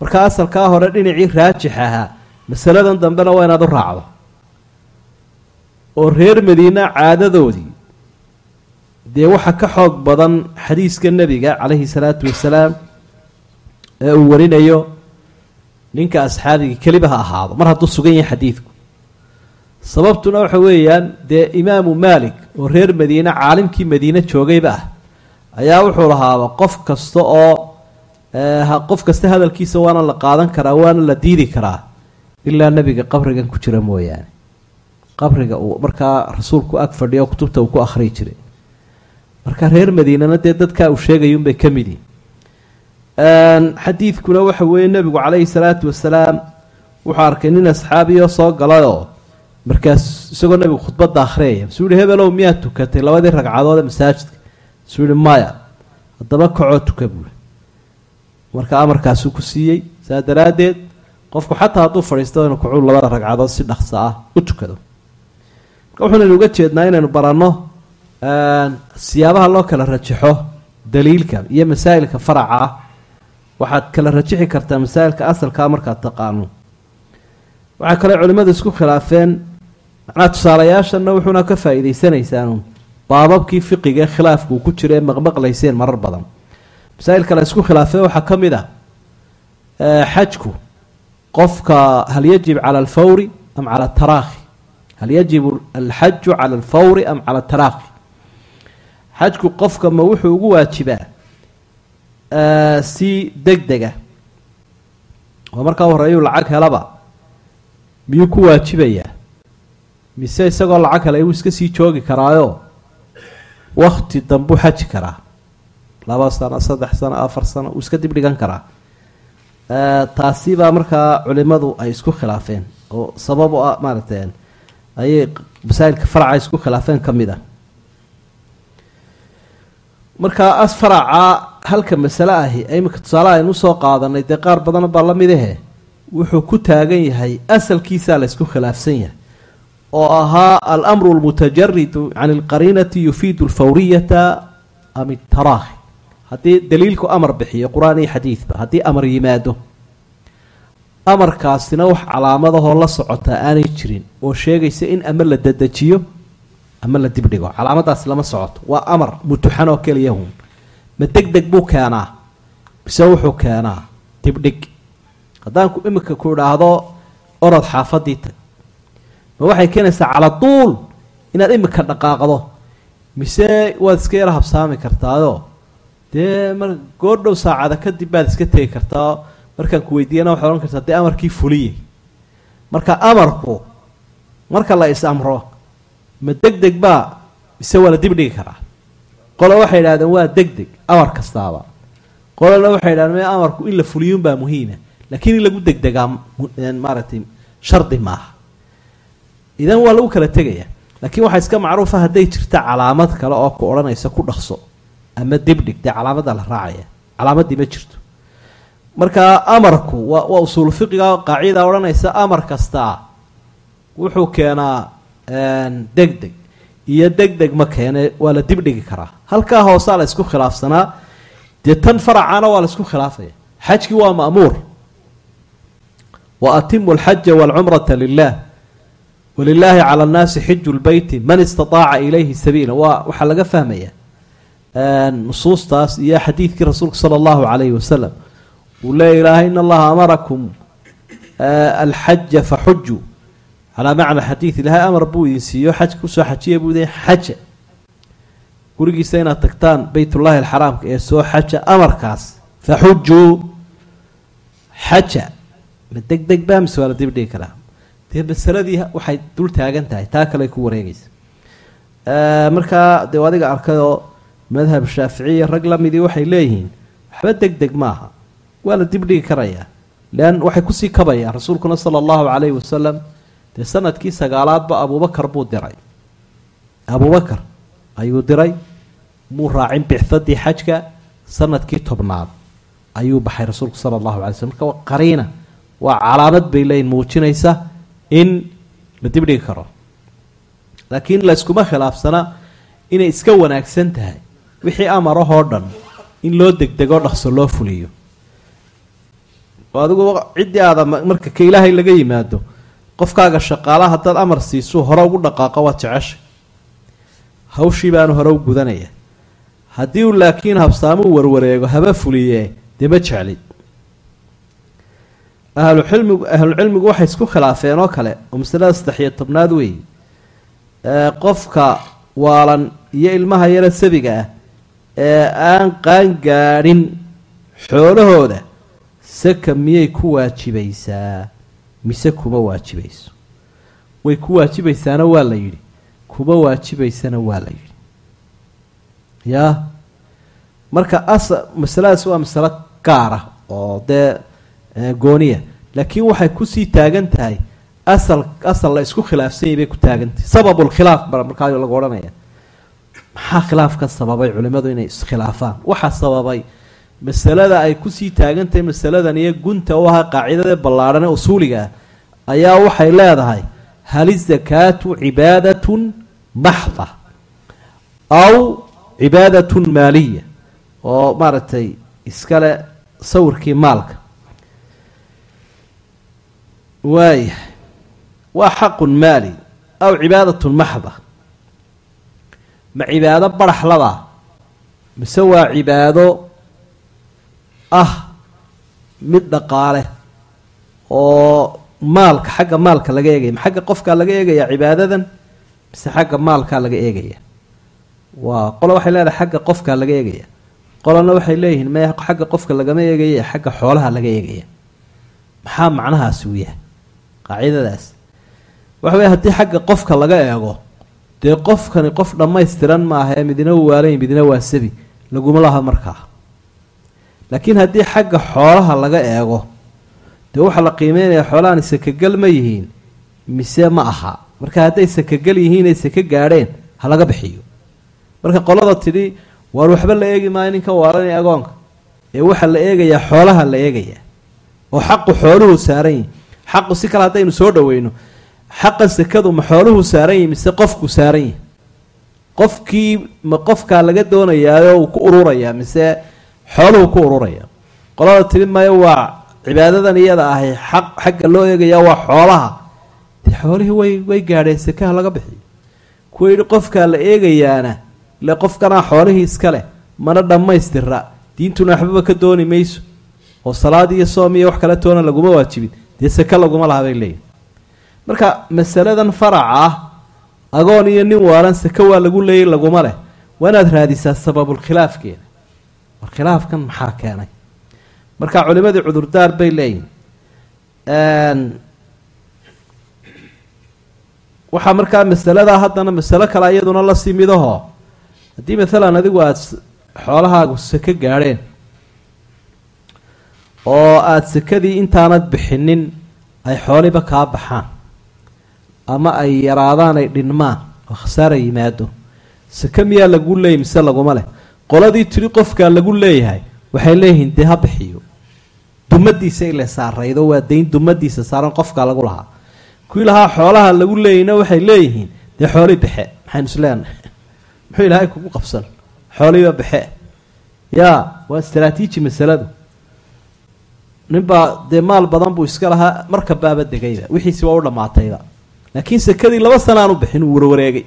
A: Marka asalkaa hore dhinacii raajix ahaa masaladan dambena waa inaad u raacdo. Oo reer madiina caadadoodii dee waxa ka xoog badan xadiiska nebiga calayhi salaatu wasalaam ee uu warinayo ninka asxaabiga keliba ha ahaado. Mar hadduu sugan yahay xadiidku. Sababtuna waxa weeyaan dee imaamu maalik oo reer madiine caalimkii madiine joogayba ah ayaa wuxuu lahaaba qof kasta oo qof kasta hadalkiisa waana la qaadan karaa waana la diidi karaa ilaa nebiga qabrigan ku jira mooyaane. Qabriga uu markaa rasuulku ag fadhiyo kutubta uu ku akhriyi jiray. Marka reer madiinana dee dadkaa uu sheegayuunbay ka mid yihiin xadiidkuna waxa weeye nebigu calayhi salaatu wasalaam wuxuu arkay nin asxaabiyo soo galayoo markaas isagoo nebigu khudbadda akhriyaya masuu yihi hebelow miyaad tukatay labadii ragcadood ee masaajidka? Masuu yihi maya haddaba kacoo tuka buuli marka amarkaasuu ku siiyey. Saa daraaddeed qofku xataa hadduu fadhiisto inu kacuu labada ragcadood si dhaqso ah u tukado. Marka wuxuunaynu uga jeednaa inaynu baranno siyaabaha loo kala rajaxo daliilka iyo masaa'ilka faraca ah waxaad kala rajixi kartaa masaa'ilka asalkaa markaad taqaano. Waxaa kale culimmadu isku khilaafeen macnaha tusaalayaashanna wuxuuna ka faa'iidaysanaysaan baababkii fiqiga ee ku jira ee maqmaqlayseen marar badan. Masaa'il kale isku khilaafeen waxaa ka mid ah xajku qofka hal yajib cala alfawri am cala ataraakhi hal yajibu alxaju cala alfawri am cala ataraakhi xajku qofka ma wuxuu ugu waajibaa si deg dega oo markaa horeeyuu lacag helaba. Miyuu ku waajibayaa? Mise isagoo lacag helay wuu iska sii joogi karaayo? Wakti dambuu xaji karaa. Laba sano saddex sano afar sano uu iska dib dhigan karaa. Taasi baa markaa culimadu ay isku khilaafeen oo sabab u ah maaragtay ayay masaa'ilka faraca isku khilaafeen ka mid ah markaa as faraca halka masale ahi iminka tusaale aynu u soo qaadanay dee qaar badan baa la mid ahe wuxuu ku taagan yahay asalkiisaa la ysku khilaafsan yahay oo ahaa alamru lmutajaridu can alqariinati yufiidu alfawriyata am itaraakhi haddii daliilku amar bixiyo qur'aan iyo xadiidba haddii amar yimaado amarkaasina wax calaamadahoo la socotaa aanay jirin oo sheegaysa in ama la dedejiyo ama la dibdhigo calaamadaasi lama socoto. Waa amar mutuxan oo keliyahun ma deg deg buu keenaa mise wuxuu keenaa dibdhig. Haddaanku iminka ku idhaahdo orod xaafadii tag. Ma waxay keenaysaa cala tuul inaad iminka dhaqaaqdo. Mise waad iska yara habsaami kartaayoo dee mar goordhow saacada kadib baad iska tegi kartaa. Markaan ku weydiiyana waxaad odhan kartaa dee amarkii fuliyey marka amarku marka la is amro ma deg deg baa mise waa la dibdhigi karaa qolo waxay idhahdeen waa deg deg amar kastaaba. Qolona waxay idhahdeen me amarku in la fuliyuunbaa muhiima laakiin in lagu degdegaa maaragtay shardi maaha. Idan waa lagu kala tegaya laakiin waxaa iska macruufa hadday jirta calaamad kale oo ku odhanaysa ku dhaqso ama dibdhig dee calaamadda la raacaya. Calaamadii ma jirto. Marka amarku waa waa usuul fiqiga qaacida odhanaysa amar kastaa. Wuxuu keenaa deg deg iyo deg deg ma keene waa la dibdhigi karaa. Halkaa hoosaa la isku khilaafsanaa. Dee tan faracana waa la isku khilaafaya. Xajkii waa ma'muur. Wa atimu alxaja waalcumrata lilah walilaahi cala annaasi xiju lbeyti man istataaca ilayhi sabiila. Waa waxaa laga fahmaya nusuustaas iyo xadiidkii rasuulka sala allahu calayhi wasalam uu leeya ilaahay in allaha amarakum alxaja faxujuu calaa macna xadiid ilaahay amar buu idin siiyo xajka ku soo xajiya buu idin xaja. Gurigiisa inaad tagtaan beytullaahi alxaraamka ee soo xaja amarkaas faxujuu xaja. Ma deg deg baa mise waa la dibdhigi karaa? Dee masaladii waxay dul taagan tahay taa kale ku wareegaysa. Markaa dee adiga arkayoo madhab shaaficiya rag la midii waxay leeyihiin waxba deg deg maaha waa la dibdhigi karayaa. Lean waxay ku sii kabayaan rasuulkuna sala allahu calayhi wasalam dee sannadkii sagaalaadba abuubakar buu diray. Abuubakar ayuu diray muu raacin bixadii xajka sannadkii tobnaad. Ayuu baxay rasuulku sala allahu alay slm marka qariina waa calaamad bay leeyihiin muujinaysa in la dibdhigi karo. Laakiin layskuma khilaafsana inay iska wanaagsan tahay. Wixii amarahoo dhan in loo degdego dhaqso loo fuliyo. Adigu ciddii aada marka ka ilaahay laga yimaado qofkaaga shaqaala haddaad amar siisu hore ugu dhaqaaqo waad jeceshay. Hawshii baanu hore u gudanaya. Haddii uu laakiin habsaamuu warwareego haba fuliye dee ma jeclid ahlucilmigu ahlucilmigu waxay isku khilaafeen oo kale oo masalada saddex-iyo tobnaad weeye qofka waalan iyo ilmaha yara sabiga ah ee aan qaangaadhin xoolahooda saka miyay ku waajibaysaa mise kuma waajibayso. Way ku waajibaysaana waa la yidhi. Kuma waajibaysana waa la yidhi. Yaa marka asa masaladaas waa masalo gaara oo dee gooniya. Laakiin waxay ku sii taagan tahay asal asal la isku khilaafsanyay bay ku taagan tahay. Sababulkhilaaf ba markaa lagu odhanaya maxaa khilaafka sababay culimmadu inay iskhilaafaan waxaa sababay masalada ay ku sii taagan tahay masaladan iyo gunta u ahaa qaacidada ballaadhan ee usuuliga ah ayaa waxay leedahay hal izakaatu cibaadatun maxda aw cibaadatun maaliya? oo maaragtay iskale sawirkii maalka. Waaya waa xaqun maali aw cibaadatun maxda? Ma cibaado baraxlada mise waa cibaado ah mid dhaqaale oo maalka xagga maalka laga eegaya ma xagga qofkaa laga eegaya cibaadadan mise xagga maalkaa laga eegaya. Waa qolo waxay leedahay xagga qofkaa laga eegaya. Qolana waxay leeyihiin me xagga qofka lagama eegaya xagga xoolaha laga eegaya. Maxaa macnahaasi u yahay? Qaacidadaas. Waxa wey haddii xagga qofka laga eego dee qofkani qof dhammaystiran maaha ee midna u waalayn midna waa sabi laguma laha markaa laakiin haddii xagga xoolaha laga eego dee waxaa la qiimeynaya xoolahani sakagel ma yihiin mise ma aha? Marka hadday sakagel yihiin ay saka gaadheen ha laga bixiyo. Marka qolada tidhi waar waxba la eegi maayo ninka waalanaya agoonka. Ee waxaa la eegayaa xoolaha la eegayaa oo xaqu xooluhu saaran yihi xaqu si kale haddaynu soo dhaweyno xaqan sakadu ma xooluhu saaran yihi mise qofku saaran yihi qofkii ma qofkaa laga doonayaayoo uu ku ururayaa mise xooluhu ku ururaya. Qolada tiri maayo waa cibaadadan iyada ahay xaq xagga loo eegayaa waa xoolaha. Xoolihii way way gaadheen sakaha laga bixiyo kuwa yidhi qofkaa la eegayaana ile qofkanaa xoolihii iska leh mana dhammaystira diintuna waxbaba ka dooni mayso. Oo salaad iyo soom iyo wax kale toona laguma waajibin. Dee sake laguma laha bay leeyihiin marka masaladan faraca ah agoon iyo nin waalan sake waa lagu leeyay laguma leh. Waa inaad raadisaa sababulkhilaafkeeda war khilaafkan maxaa keenay? Marka culimadii cudurdaar bay leeyihiin waxaa markaa masaladaa haddana masalo kale iyaduna la sii midaho haddii maalan adigu aada xoolahaagu sake gaadheen oo aada sakadii intaanad bixinin ay xooliba kaa baxaan ama ay yaraadaan ay dhinmaan oo khasaara yimaado sake miyaa lagu leeyay mise laguma leh qoladii tiri qofkaa lagu leeyahay waxay leeyihiin dee ha bixiyo. Dumadiisa ile saaraydo waa dayn dumadiisa saaran qofkaa lagu lahaa. Kuwii lahaa xoolaha lagu leeyayna waxay leeyihiin dee xoolii baxe maxaynu isleenahay muxuu ilaahay kugu qabsan? Xooliiba baxe yaa waa istraatiiji masaladu. Ninbaa dee maal badan buu iska lahaa marka baaba degayba wixiisi waa u dhammaatayba. Laakiin sakadii laba sana aan u bixin uu warwareegay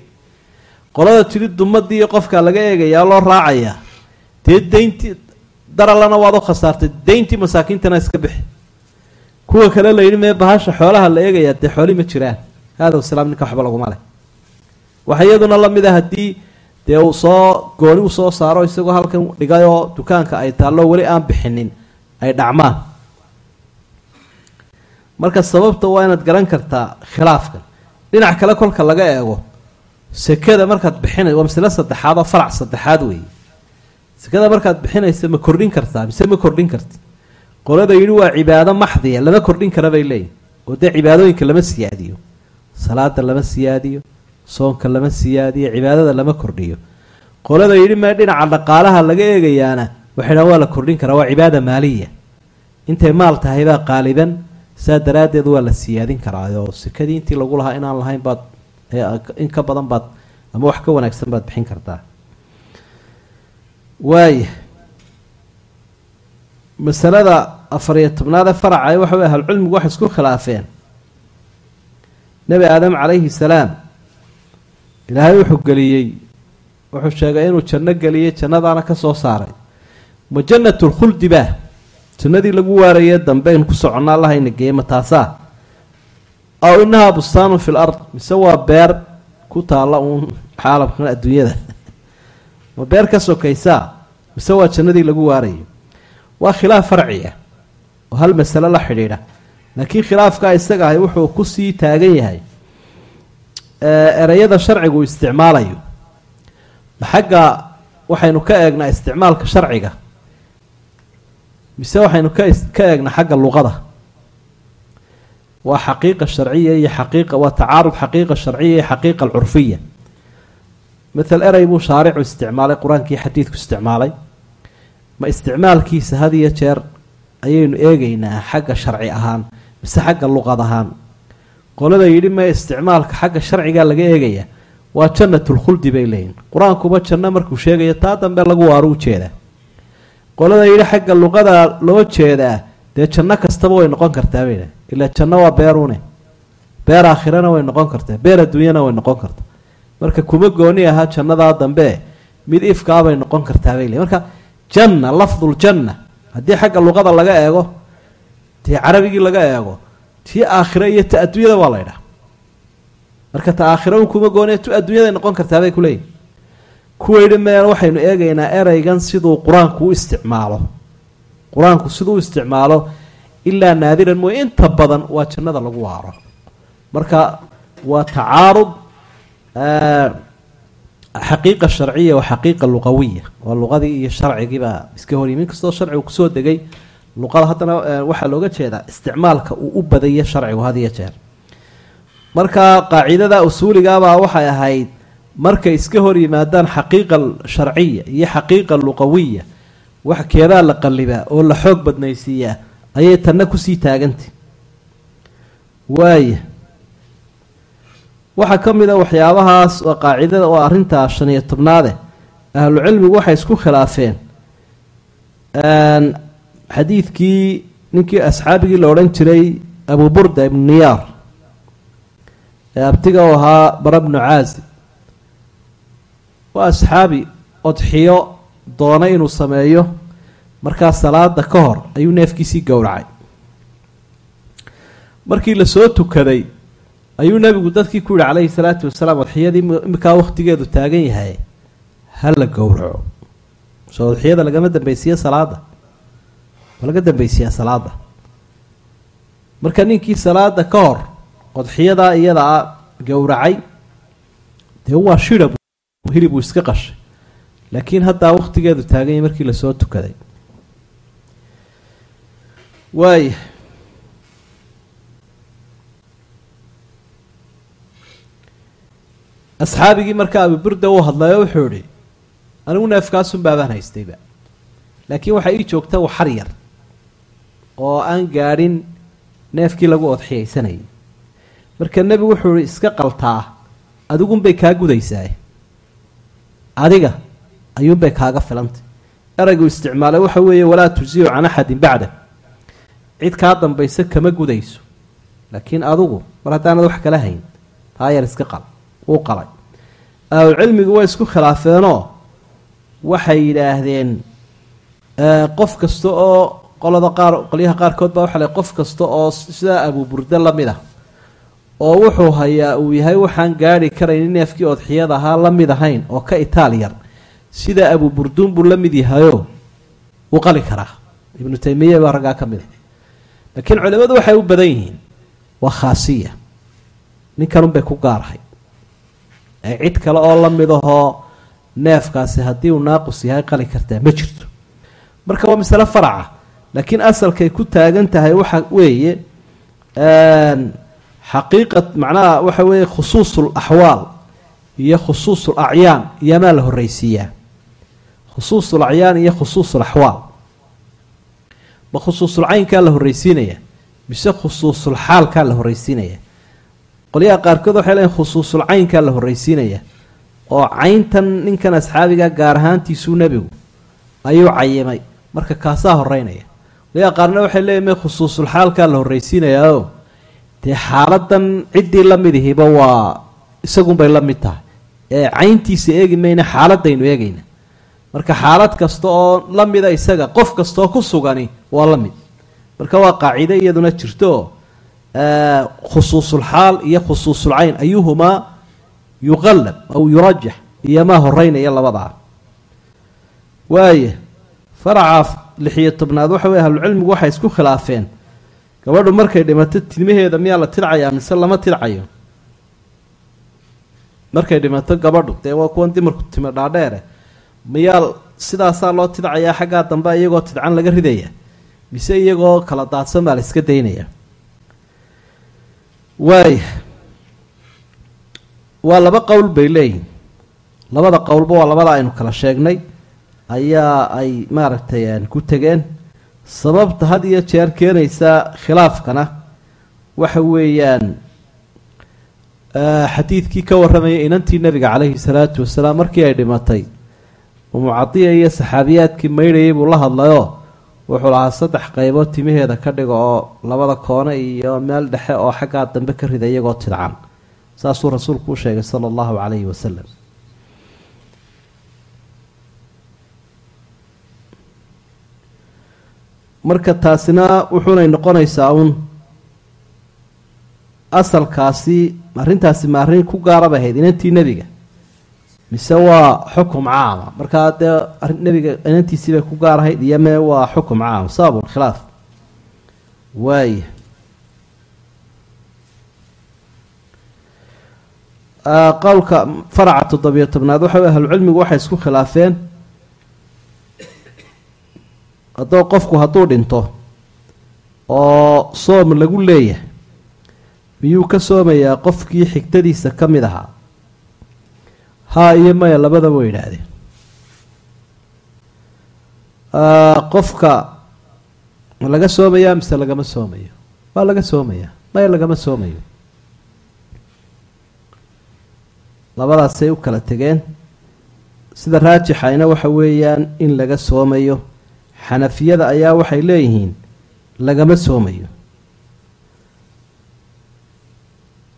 A: qolada tiri dumadii iyo qofkaa laga eegayaa loo raacayaa dee dayntii daralana waad u khasaartay. Dayntii masaakiintana iska bixi. Kuwa kale layidhi mee bahasha xoolaha la eegayaa dee xooli ma jiraan. Haada wasalaam ninka waxba laguma leh. Waxa iyaduna la mid a haddii dee uu soo gooni u soo saaro isagoo halkan dhigayoo dukaanka ay taallo weli aan bixinin ay dhacmaan. Marka sababta waa inaad garan kartaa khilaafkan. Dhinac kale kolka laga eego sekada markaad bixinay waa masale saddexaad oo farac saddexaad weeye. Sekada markaad bixinaysa ma kordhin kartaa mise ma kordhin karti qolada yidhi waa cibaado maxdiya lama kordhin kara bay leeyihiin. Oo dee cibaadooyinka lama siyaadiyo. Salaada lama siyaadiyo soonka lama siyaadiyo cibaadada lama kordhiyo. Qolada yidhi mee dhinaca dhaqaalaha laga eegayaana waxay waa la kordhin karaa waa cibaada maaliya. Intay maal tahaybaa qaaliban saa daraaddeed waa la siyaadin karaa. Oo sekadii intii lagu lahaa inaan lahayn baad in ka badan baad ama wax ka wanaagsan baad bixin kartaa. Waaya masalada afariyo tobnaad ee faraca waxa wey ahlulcilmigu waxay isku khilaafeen. Nebi aadam calayhi salaam ilaahay wuxuu geliyey. Wuxuu sheegay inuu janno geliyey jannadaana ka soo saaray. Ma jannatulkhuldi baa? Jannadii lagu waarayee dambe aynu ku soconna allahayna geeye ma taasaa aw inahaa bustaanun fi l ard. Mise waa beer ku taalla uun caalamkan adduunyada? Ma beer ka sokaysaa mise waa jannadii lagu waarayo waa khilaaf farci ah oo hal masale la xidhiidha. Laakiin khilaafkaa isaga ahay wuxuu ku sii taagan yahay ereyada sharcigu isticmaalayo. Xagga waxaynu ka eegnaa isticmaalka sharciga? Mise waxaynu ka eegnaa xagga luqada waa xaqiiqa sharciya iyo xaqiiqa waa tacaarud xaqiiqa sharciya iyo xaqiiqa alcurfiya matal erey buu shaaricu isticmaalay qur'aankii xadiidku isticmaalay. Ma isticmaalkiisa had iyo jeer ayaynu eegeynaa xagga sharci ahaan mise xagga luqad ahaan. Qolada yidhi ma isticmaalka xagga sharcigaa laga eegaya? Waa jannatulkhuldi bay leeyihiin qur'aankuba janno markuu sheegayo taa dambe lagu waaru u jeedaa qolada yidhi xagga luqada loo jeedaa dee janno kastaba way noqon kartaa bay dhah ilaa janno waa beerune beer aakhirana way noqon kartaa beer adduunyana way noqon kartaa. Marka kuma gooni ahaa jannadaa dambe mid ifkaabay noqon kartaa bay leeyihiin marka janna lafduljanna haddii xagga luqada laga eego dee carabigii laga eego tii aakhire iyo ta adduunyada waa la ydhaha marka ta aakhira un kuma goone tu adduunyaday noqon kartaa bay kuleeyihin kuwa yidhi meel waxaynu eegaynaa ereygan siduu qur'aanku u isticmaalo. Qur'aanku siduu isticmaalo ilaa naadiran mooye inta badan waa jannada lagu waaro marka waa tacaarud xaqiiqa sharciya wa xaqiiqa luqawiya waa luqadii iyo sharcigiibaa iska horyimi inkastoo sharcigu ku soo degay luqada haddana waxaa looga jeedaa isticmaalka uu u badaya sharcigu had jeer marka qaacidada usuuligaabaa waxay ahayd markay iska hor yimaadaan xaqiiqa sharciya iyo xaqiiqa luqawiya wax keebaa la qallibaa oo la xoog badnaysiiyaa ayay tanna ku sii taagantay. Waaya waxaa ka mid a waxyaabahaas oo qaacidada oo arrintaa shan iyo tobnaade ahlucilmigu waxay isku khilaafeen. Xadiidkii ninkii asxaabigii la odhan jiray abu burda ibnu niyaar ee abtiga u ahaa bara bnu caazib waa asxaabi odxiyo doonay inuu sameeyo markaa salaada ka hor ayuu neefkiisii gowracay. Markii la soo tukaday ayuu nebigu dadkii ku yihi calayhi salaatu wasalaam odxiyadii iminkaa wakhtigeedu taagan yahay ha la gowraco. Soo odxiyada lagama dambeysiiye salaada ma laga dambeysiiyaa salaada marka ninkii salaada ka hor odxiyadaa iyada a gowracay dee waa shida hilibuu iska qashay. Laakiin haddaa wakhtigeedu taagan yahay markii la soo tukaday waaya asxaabigii markaa abuburda uu hadlayo wuxuu ihi anigu neefkaasun baabaan haystayba. Laakiin waxaa ii joogta waxar yar oo aan gaadhin neefkii lagu odxiyaysanayay. Marka nebigu wuxuu ihi iska qaltaa adigunbay kaa gudaysaa. Adiga ayuunbay kaaga filantay. Eraygu isticmaalay waxa weeye walaa tujziu can axadin bacda cid kaa dambaysa kama gudayso. Laakiin adugu mar haddaanad wax kala hayn taa yar iska qal wuu qalay. Ahlucilmigu way isku khilaafeenoo waxay yidhaahdeen qof kasta oo qolada qaar qolyaha qaarkood baa waxa le qof kasta oo sidaa abuuburde la mid ah oo wuxuu hayaa uu yahay waxaan gaari karayn neefkii odxiyada ahaa la mid ahayn oo ka itaal yar. Sida abuuburduun buu la mid yahayoo wuu qali karaa. Ibnu taymiya baa raggaa ka mid a laakiin culimmadu waxay u badan yihiin waa khaasiya. Ninkanunbay ku gaarahay ee cid kale oo la mid ahoo neefkaasi haddii uu naaqus yahay qali kartaa ma jirto. Marka waa masale faraca. Laakiin asalkay ku taagan tahay waxa weeye xaqiiqa macnaha waxa weeye khusuusul axwaal iyo khusuusul acyaan iyomaa la horreysiiyaa khusuusul acyaan iyo khusuusul axwaal ma khusuusul la horreysiinaya mise khusuusul xaalkaa la horreysiinaya qolyaha qaarkood waxay leeyiin khusuusul caynkaa la horreysiinaya oo cayntan ninkan asxaabiga gaar ahaantiisuu nebigu ayuu cayimay. Marka kaasaa horeynaya qolyaha qaarna waxay leeyihiin me khusuusul xaalkaa la horreysiinayaa o dee xaaladan ciddii la mid waa isagunbay la mid tahay. Ee cayntiisa eegi mayna xaaladaynu eegayna. Marka xaalad kasta oo la mida isaga qof kastaoo ku sugani waa la mid. Marka waa qaacido iyaduna jirto khusuusul xaal iyo khusuusul cayn ayuhumaa yuqallab aw yurajax iyomaa horeynaya labadaa waaya faraca lixiyo tobnaad waxa weye ahlucilmigu waxay isku khilaafeen. Gabadhu markay dhimato tilmaheeda miyaa la tidcayaa mise lama tidcayo markay dhimato gabadhu dee waa kuwan dimarku timo dhaadheere miyaa sidaasaa loo tidcayaa xaggaa dambe iyagoo tidcan laga ridaya mise iyagoo kala daadsan baa la iska daynaya. Waaya waa laba qowl bay leeyihiin labada qowlba waa labada aynu kala sheegnay ayaa ay maaragtay ku tegeen. Sababta had iyo jeer keenaysa khilaafkana waxa weeyaan xadiidkii ka warramaya inantii nabiga caleyhi salaatu wasalaam markii ay dhimatay umucadiya iyo saxaabiyaadkii maydhayay buu la hadlayoo wuxuu lahaa saddex qaybood timaheeda ka dhiga oo labada koone iyo meel dhexe oo xaggaa dambe ka rida iyagoo tidcan saasuu rasuulku u sheegay sala allahu calayhi wasalam marka taasina wuxuunay noqonaysaa uun. Asalkaasi arrintaasi ma arrin ku gaaraba ahayd inantii nebiga mise waa xukum caama markaa dee nebiga inantiisii bay ku gaar ahayd iyo mee waa xukum caama sababulkhilaaf waaya qowlka faraca toddobiyo tobnaad. Waxa wey ahlucilmigu waxay isku khilaafeen. Haddoo qofku hadduu dhinto oo soom lagu leeyahay miyuu ka soomayaa qofkii xigtadiisa ka mid ahaa haa iyo maya labadaba way yidhaahdeen qofka ma laga soomayaa mise lagama soomayo? Waa laga soomayaa. Maya lagama soomayo. Labadaasay u kala tegeen sida raajixayna waxa weeyaan in laga soomayo. Xanafiyada ayaa waxay leeyihiin lagama soomayo.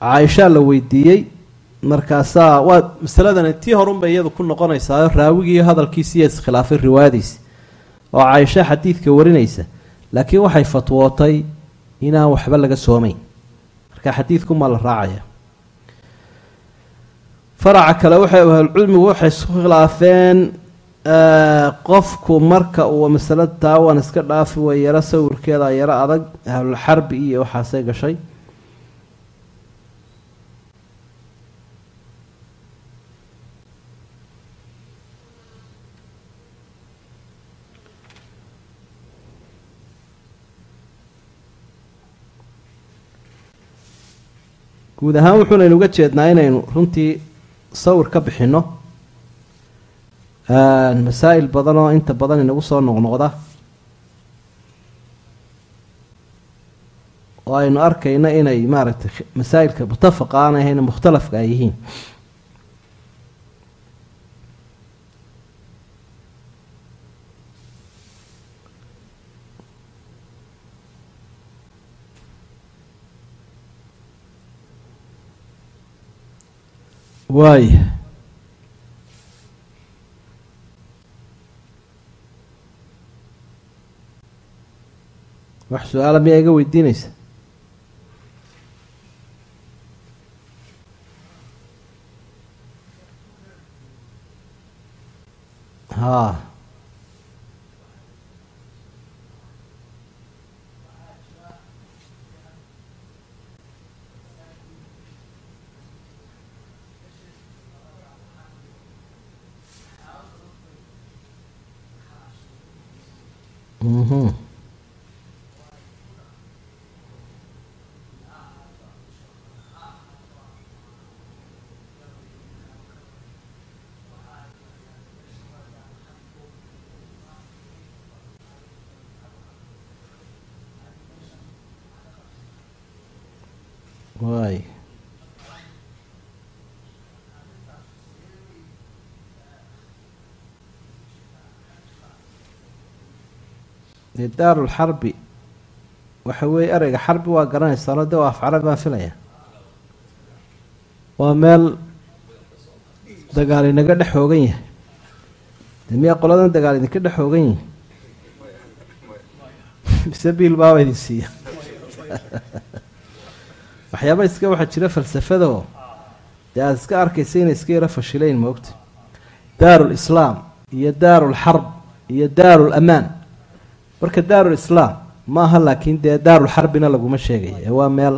A: Caaishaa la weydiiyey markaasaa waa masaladani tii horunbay iyadu ku noqonaysaa raawigii hadalkiisiiyo iskhilaafay riwaayadiisi oo caaisha xadiidka warinaysa. Laakiin waxay fatwootay inaan waxba laga soomayn. Marka xadiidkumaa la raacaya. Faraca kale waxay ahlulcilmigu waxay isku khilaafeen qofku marka uu masalo taawan iska dhaafi way yaro sawirkeeda yaro adag ahlulxarbi iyo waxaasay gashay guud ahaan wuxuunaynu uga jeednaa inaynu runtii sawir ka bixinno masaa'il badan oo inta badan inagu soo noqnoqda. Oo aynu arkayno inay maaragtay masaa'ilka mutafaqa aan ahayn mukhtalafka ay yihiin waaya wax su'aala miyaa iga weydiinaysa? Haa mhm waay daarulxarbi waxa weeye ereyga xarbi waa garanaysaano de waa af carabi baan filaya waa meel dagaal inaga dhex hoogan yahay. Dee qoladan dagaal idinka dhex hoogan yihi *laughs* mise biil baaba idin siiya? *laughs* Waxyaaba iska waxaa jira falsafadoo. Dee aada iska arkaysa inay iska yaro fashileyn moogta daarul islaam iyo daarul xarb iyo daarul amaan marka daarul islaam ma aha laakiin dee daarul xarbina laguma sheegaya ee waa meel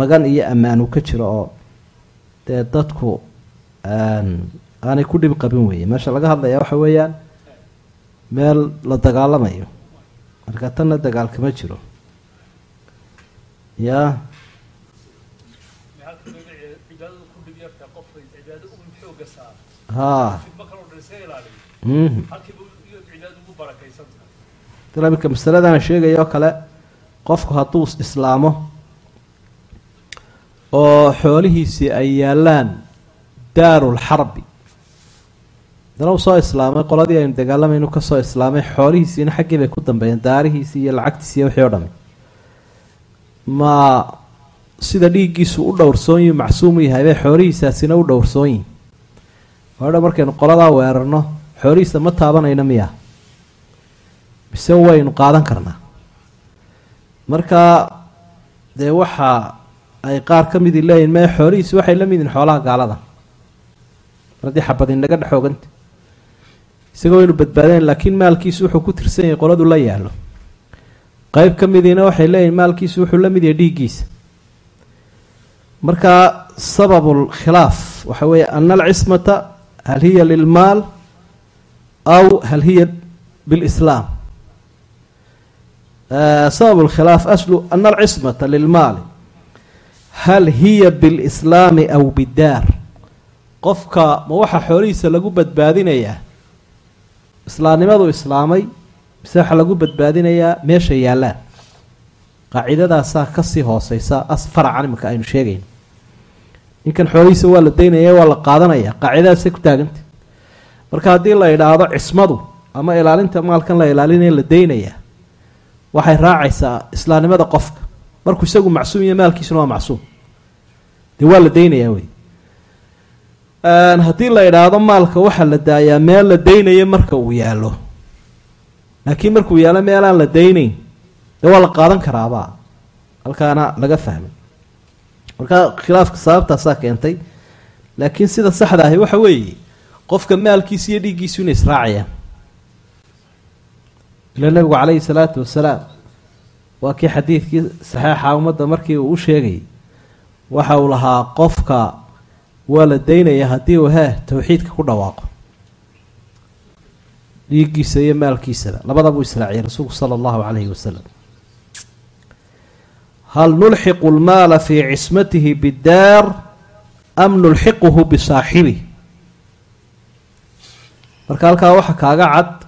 A: magan iyo ammaan uu ka jiro oo dee dadku aanay ku dhib qabin weeye. Meesha laga hadlaya waxa weeyaan meel la dagaalamayo. Marka tanna dagaal kama jiro. Yaa? Ha iminka masaladana sheegaya kale qofku hadduu islaamo oo xoolihiisii ay yaalaan daarul xarbi. Haddana uu soo islaamay qoladii aynu dagaalamaynu ka soo islaamay xoolihiisiina xaggii bay ku dambeeyeen daarihiisii iyo lacagtiisi iyo wixii o dhami ma sida dhiiggiisu u dhowrsoon yihi macsuumu yahay bay xoolihiisaasina u dhowrsoon yihiin waadha markaynu qoladaa weerarno xoolihiisa ma taabanayno miya mise waynu qaadan karnaa? Marka dee waxa ay qaar ka midii leeyihiin mee xoolihiisi waxay la mid yihiin xoolaha gaalada. Mar haddii xabad inaga dhexooganta isagoo waynu badbaadayn laakiin maalkiisu wuxuu ku tirsan yahay qoladu la yaalo qeyb ka midiina waxay leeyihiin maalkiisu wuxuu la mid yahay dhiiggiisa. Marka sababul khilaaf waxa weeye ana alcismata hal hiya lilmaal aw hal hiya bilislaam sabab lkhilaaf aslu ana alcismata lilmaali hal hiya bilislaami aw bidaar qofka ma waxaa xoolihiisa lagu badbaadinayaa islaamnimadu islaamay mise waxaa lagu badbaadinayaa meesha yaallaan? Qaacidadaasaa ka sii hooseysa as faracan iminka aynu sheegayno ninkan xoolihiisa waa la daynaya waa la qaadanaya qaacidadaasay ku taaganta marka haddii la idhaahdo cismadu ama ilaalinta maalkan la ilaalinaya la daynaya waxay raacaysaa islaamnimada qofka markuu isagu macsuum iyo maalkiisuna waa macsuum. Dee waa la daynayaa wey. Haddii la idhaahdo maalka waxaa la daayaa meel la daynayo marka uu yaalo laakiin markuu yaalo meel la daynayn dee waa la qaadan karaaba halkaana laga fahmay marka khilaafka sababtaasaa keentay laakiin sida saxda ahi waxa weeye qofka maalkiisa iyo dhiiggiisu inay israacayaan ila nabigu calayhi salaatu wasalaam. Waa kii xadiidkii saxeixa ummadda markii uu u sheegayay waxa uu lahaa qofka waa la daynaya haddii uu hee tawxiidka ku dhawaaqo. Dhiiggiisa iyo maalkiisaba. Labadabuu israaciyay rasuulku sala allahu calayhi wasalam hal nulxiqu lmaala fii cismatihi biddaar am nulxiquhu bisaaxibih marka halkaa waxaa kaaga cad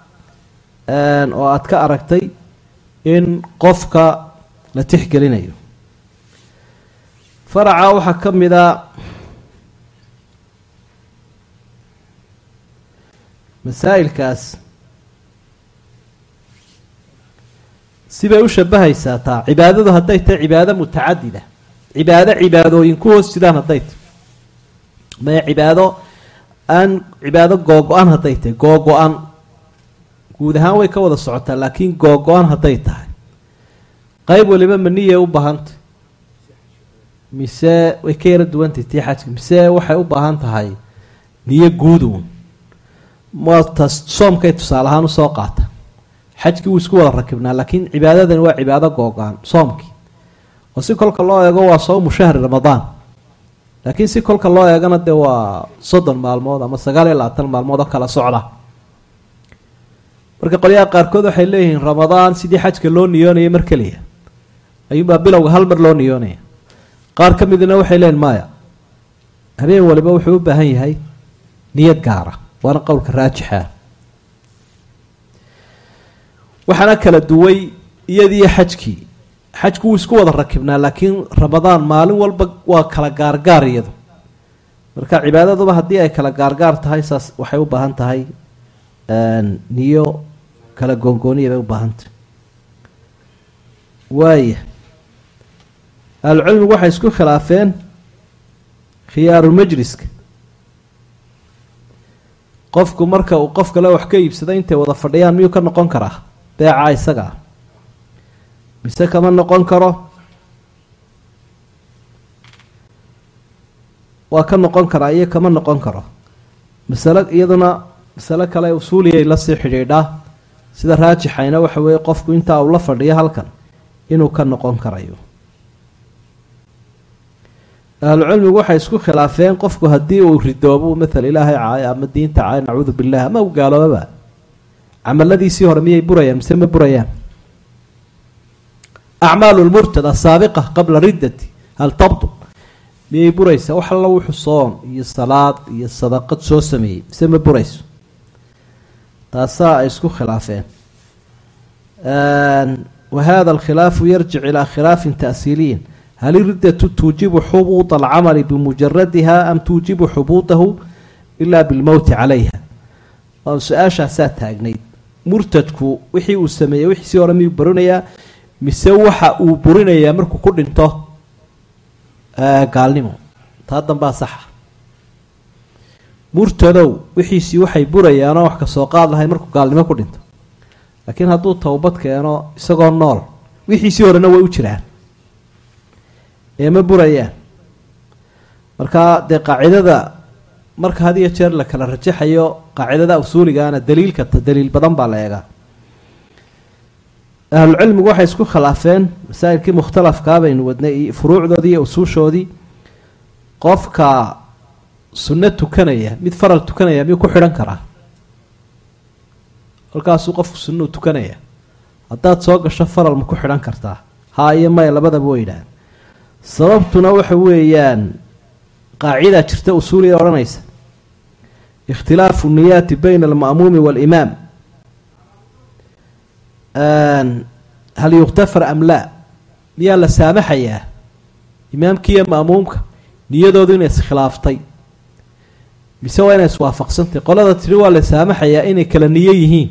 A: oo aada ka aragtay in qofka la tixgelinayo. Faraca waxaa ka mid a masaa'ilkaas. Sibay u shabahaysaa taa cibaadadu hadday tahay cibaado mutacadida. Cibaado cibaadooyin ku hoos jiraan hadday tahy mae cibaado aan cibaado googo-an hadday tahay googo-an guud ahaan way ka wada socotaa laakiin googo-an hadday tahay. Qeyb waliba maniyay u baahantay. Mise way ka yara duwantay tii xajka. Mise waxay u baahan tahay niyo guuduun mtas soomkay tusaale ahaan u soo qaata. Xajkii wuu isku wada rakibnaa laakiin cibaadadani waa cibaado googo-an soomkii oo si kolka loo eego waa soomu shahri ramadaan. Laakiin si kolka loo eegana dee waa soddon maalmood ama sagaal iyo labaatan maalmood oo kala socda marka qolyaha qaarkood waxay leeyihiin ramadaan sidii xajka loo niyoonayay mar keliya. Ayuunbaa bilowga hal mar loo niyoonaya. Qaar ka midna waxay leeyihiin maya habeen waliba wuxuu u baahan yahay niyad gaara waana qowlka raajixa. Waxaana kala duway iyadiiyo xajkii. Xajku wuu isku wada rakibnaa laakiin ramadaan maalin walba waa kala gaargaar iyadu. Marka cibaadaduba haddii ay kala gaargaar tahay saas waxay u baahan tahay niyo kala goongooniya bay u baahan tahay waaya ahlucilmigu waxay isku khilaafeen khiyaaru majliska. Qofku marka uu qof kale wax ka iibsado intay wada fadhiyaan miyuu ka noqon karaa? Beeca isaga. Ah mise kama noqon karo? Waa ka noqon karaa iyo kama noqon karo. Masalo iyaduna masale kale usuuliyay la sii xidhiidhaa sida raajixayna waxa weeye qofku intaa uu la fadhiyo halkan inuu ka noqon karayo. Ahlucilmigu waxay isku khilaafeen qofku haddii uu ridoobo maala ilaahay caayo ama diinta caayo nacuudu billah ama uu gaaloobaba camaladiisii hore miyay burayaan mise ma burayaan? Acmaalu lmurtad asaabiqa qabla riddati hal tabtul miyay buraysaa? Wax alla wuxuu soon iyo salaad iyo sadaqad soo sameeyey mise ma burayso taasaa ay isku khilaafeen. Wa hada alkhilaafu yarjic ilaa khilaafin ta'siiliyin hal iriddatu tuujibu xubuuda alcamali bimujaradiha am tuujibu xubuudahu ilaa bilmowti calayha? Su'aashaasaa taagnayd murtadku wixii uu sameeyey wixiisii hore miyuu burinayaa mise waxa uu burinayaa markuu ku dhinto? Gaalnimo. Taa dambaa saxa murtadow wixiisii waxay burayaanoo wax ka soo qaad lahay markuu gaalnimo ku dhinto. Laakiin hadduu towbad keeno isagoo nool wixiisii horena way u jiraan. Ee ma burayaan. Markaa dee qaacidada marka had iyo jeer la kala rajaxayo qaacidada usuuligaana daliilka daliil badan baa la eegaa. Ahlucilmigu waxay isku khilaafeen masaa'ilkii mukhtalafkaa baynu wadnay furuucdoodii iyo usuushoodii. Qofka sunno tukanaya mid faral tukanaya miyuu ku xidhan karaa? Halkaasuu qofku sunnuu tukanaya. Haddaad soo gasho faral ma ku xidhan kartaa. Haa iyo maya labadaba way yidhahaan sababtuna waxa weeyaan qaacidaa jirta usuuliya odhanaysa. Ikhtilaafu niyaati bayna alma'muumi waalimaam hal yuktafar am laa? Miyaa la saamaxayaa? Imaamkiiyo ma'muumka niyadoodu inay iskhilaaftay mise waa inay iswaafaqsantay qolada tidhi waa la saamaxayaa inay kala niyo yihiin.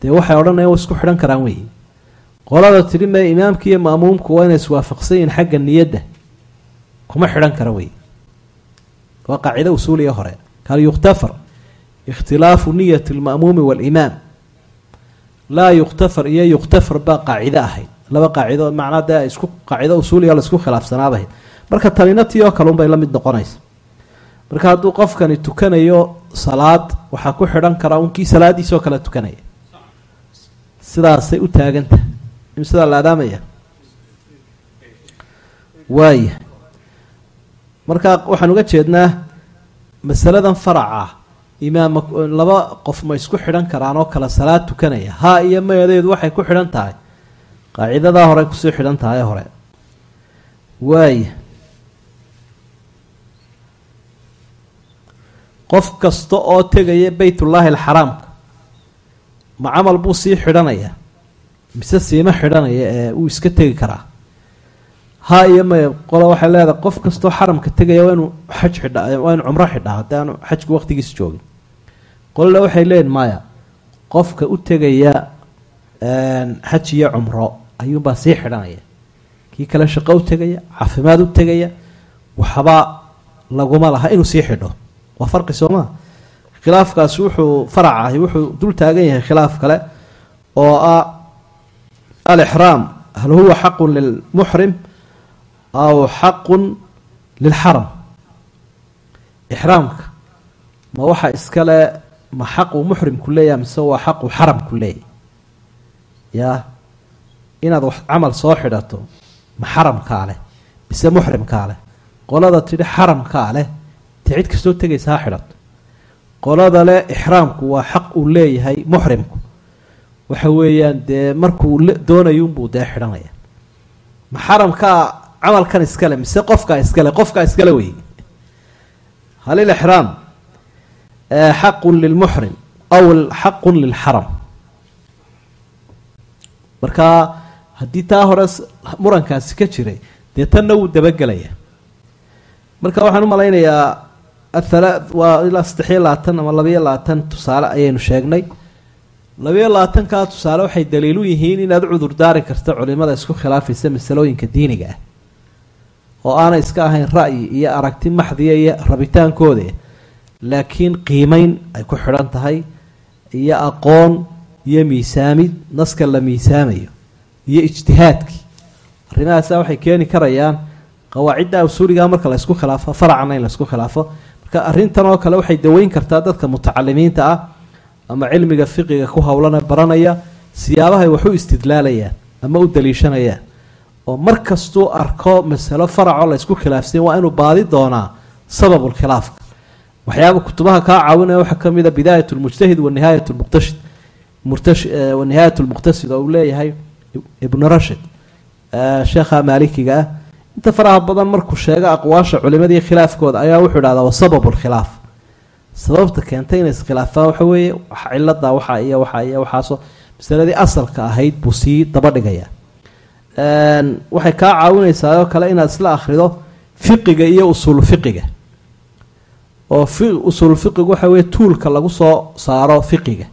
A: Dee waxay odhanayaan way isku xidhan karaan wey qolada tidhi mee imaamki iyo ma'muumku waa inay iswaafaqsan yihiin xagga niyadda. Kuma xidhan kara wey waa qaacido usuuliya hore. Hal yuktafar ikhtilaafu niyati alma'muumi waalimaam laa yuktafar iyo yuktafar baa qaacido ahayd. Laba qaacido macnaa dee isku qaacido usuuliya la isku khilaafsanaabay oo tanina tii oo kale la mid noqonaysa marka hadduu qofkani tukanayo salaad waxaa ku xidhan karaa unkii salaadiisoo kale tukanaya. Sidaasay u taagantahay in sidaa la adaamaya waaya marka waxaan uga jeednaa masaladan faraca imaama laba qof ma isku xidhan karaan oo kale salaad tukanaya. Haa iyo mayadeedu waxay ku xidhan tahay. Qaacidadaa hore ku sii xidhan tahay hore. Waaya qof kasta oo tegaya beytullaahi alxaraamka. Ma camal buu sii xidhanaya mise siima xidhanaya ee uu iska tegi karaa? Haa iyo maya qolo waxay leedahay qof kastoo xaramka tegaya waa inuu xaj xidha waa inuu cumro xidhaa haddii xajku waqtigiisa joogin. Qolole waxay leeyihiin maya qofka u tegaya xaj iyo cumro ayuunbaa sii xidhanaya. Kii kale shaqo u tegaya caafimaad u tegaya waxba laguma laha inuu sii xidho waa farqi soo maa khilaafkaasi wuxuu farac ahi wuxuu dul taagan yahay khilaaf kale oo ah alixraam hal huwa xaqun lilmuxrim aw xaqun lilxaram ixraamka ma waxa iskale ma xaqu muxrimku leeyahay mise waa xaqu xaramku leeyahy yaa inaad wax camal soo xidhato ma xaramkaa leh mise muxrimkaa leh? Qolada tidhi xaramkaa leh dee cid kastoo tegaysa ha xidhato qolada leh ixraamku waa xaq uu leeyahay muxrimku. Waxa weeyaan dee markuu doonayuunbuu dee xidhanaya ma xaramkaa camalkan iskale mise qofkaa iskale qofkaa iskale wey hal ilixraam xaqun lilmuxrim aw xaqun lilxaram markaa haddii taa hore murankaasi ka jiray dee tanna wuu dabagelaya marka waxaan u malaynayaa waa ilaa saddexiyo labaatan ama labayo labaatan tusaale ayaynu sheegnay. Labayo labaatankaa tusaale waxay daliilu yihiin inaad cudurdaari karta culimada isku khilaafaysa masalooyinka diiniga ah oo aanay iska ahayn ra'yi iyo aragti maxdiya iyo rabitaankooda. Laakiin qiimeyn ay ku xidhan tahay iyo aqoon iyo miisaamid naska la miisaamayo iyo ijtihaadkii arrimahaasa waxay keeni karayaan qawaacidda usuuligaa marka la ysku khilaafo faracana in laysku khilaafo marka arrintan oo kale waxay daweyn kartaa dadka mutacalimiinta ah ama cilmiga fiqiga ku howlana baranaya siyaabahay wax u istidlaalayaan ama u daliishanayaan oo mar kastuu arko masalo faracoo la ysku khilaafsan waa inuu baadi doonaa sababulkhilaafka waxyaaba kutubaha kaa caawinaya waxaa ka mid a bidaayat lmujtahid wa nihaayat lmuqtashid murtash wa nihaayat lmuqtasid oo uu leeyahay ibnu rashid sheekha maalikiga ah inta faraha badan markuu sheego aqwaasha culimadii khilaafkooda ayaa wuxuu idhahdaa wa sababu lkhilaaf sababta keentay inay iskhilaafaan waxa weeye cilada waxa iyo waxa iyo waxaasoo masaladii asalka ahayd buu sii daba dhigaya. Waxay kaa caawinaysaa oo kale inaad isla akhrido fiqiga iyo usuul fiqiga. Oo usuul fiqigu waxa weye tuulka lagu soo saaro fiqiga.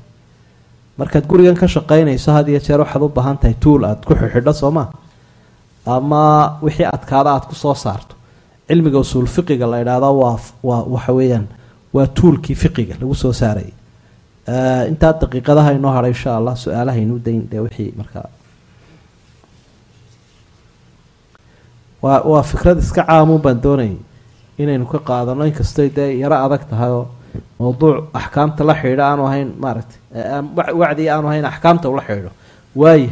A: Markaad gurigan ka shaqaynayso had iyo jeer waxaad u baahan tahay tuul aada ku xidhxidho soo maa ama wixii adkaada aada ku soo saarto cilmiga usuul fiqiga la idhaahdo waa waa waxa weeyaan waa tuulkii fiqiga lagu soo saarayay intaa daqiiqadaha inoo hadhay insha allah su'aalaha inuu dayn dee wixii markaa waa waa fikrad iska caamun baan doonayay inaynu ka qaadano. Inkastoy dee yaro adag tahay oo mawduuc axkaamta la xidhiidho aanu ahayn maaragtay wacdii aanu ahayn axkaamta ula xidhiidho waaye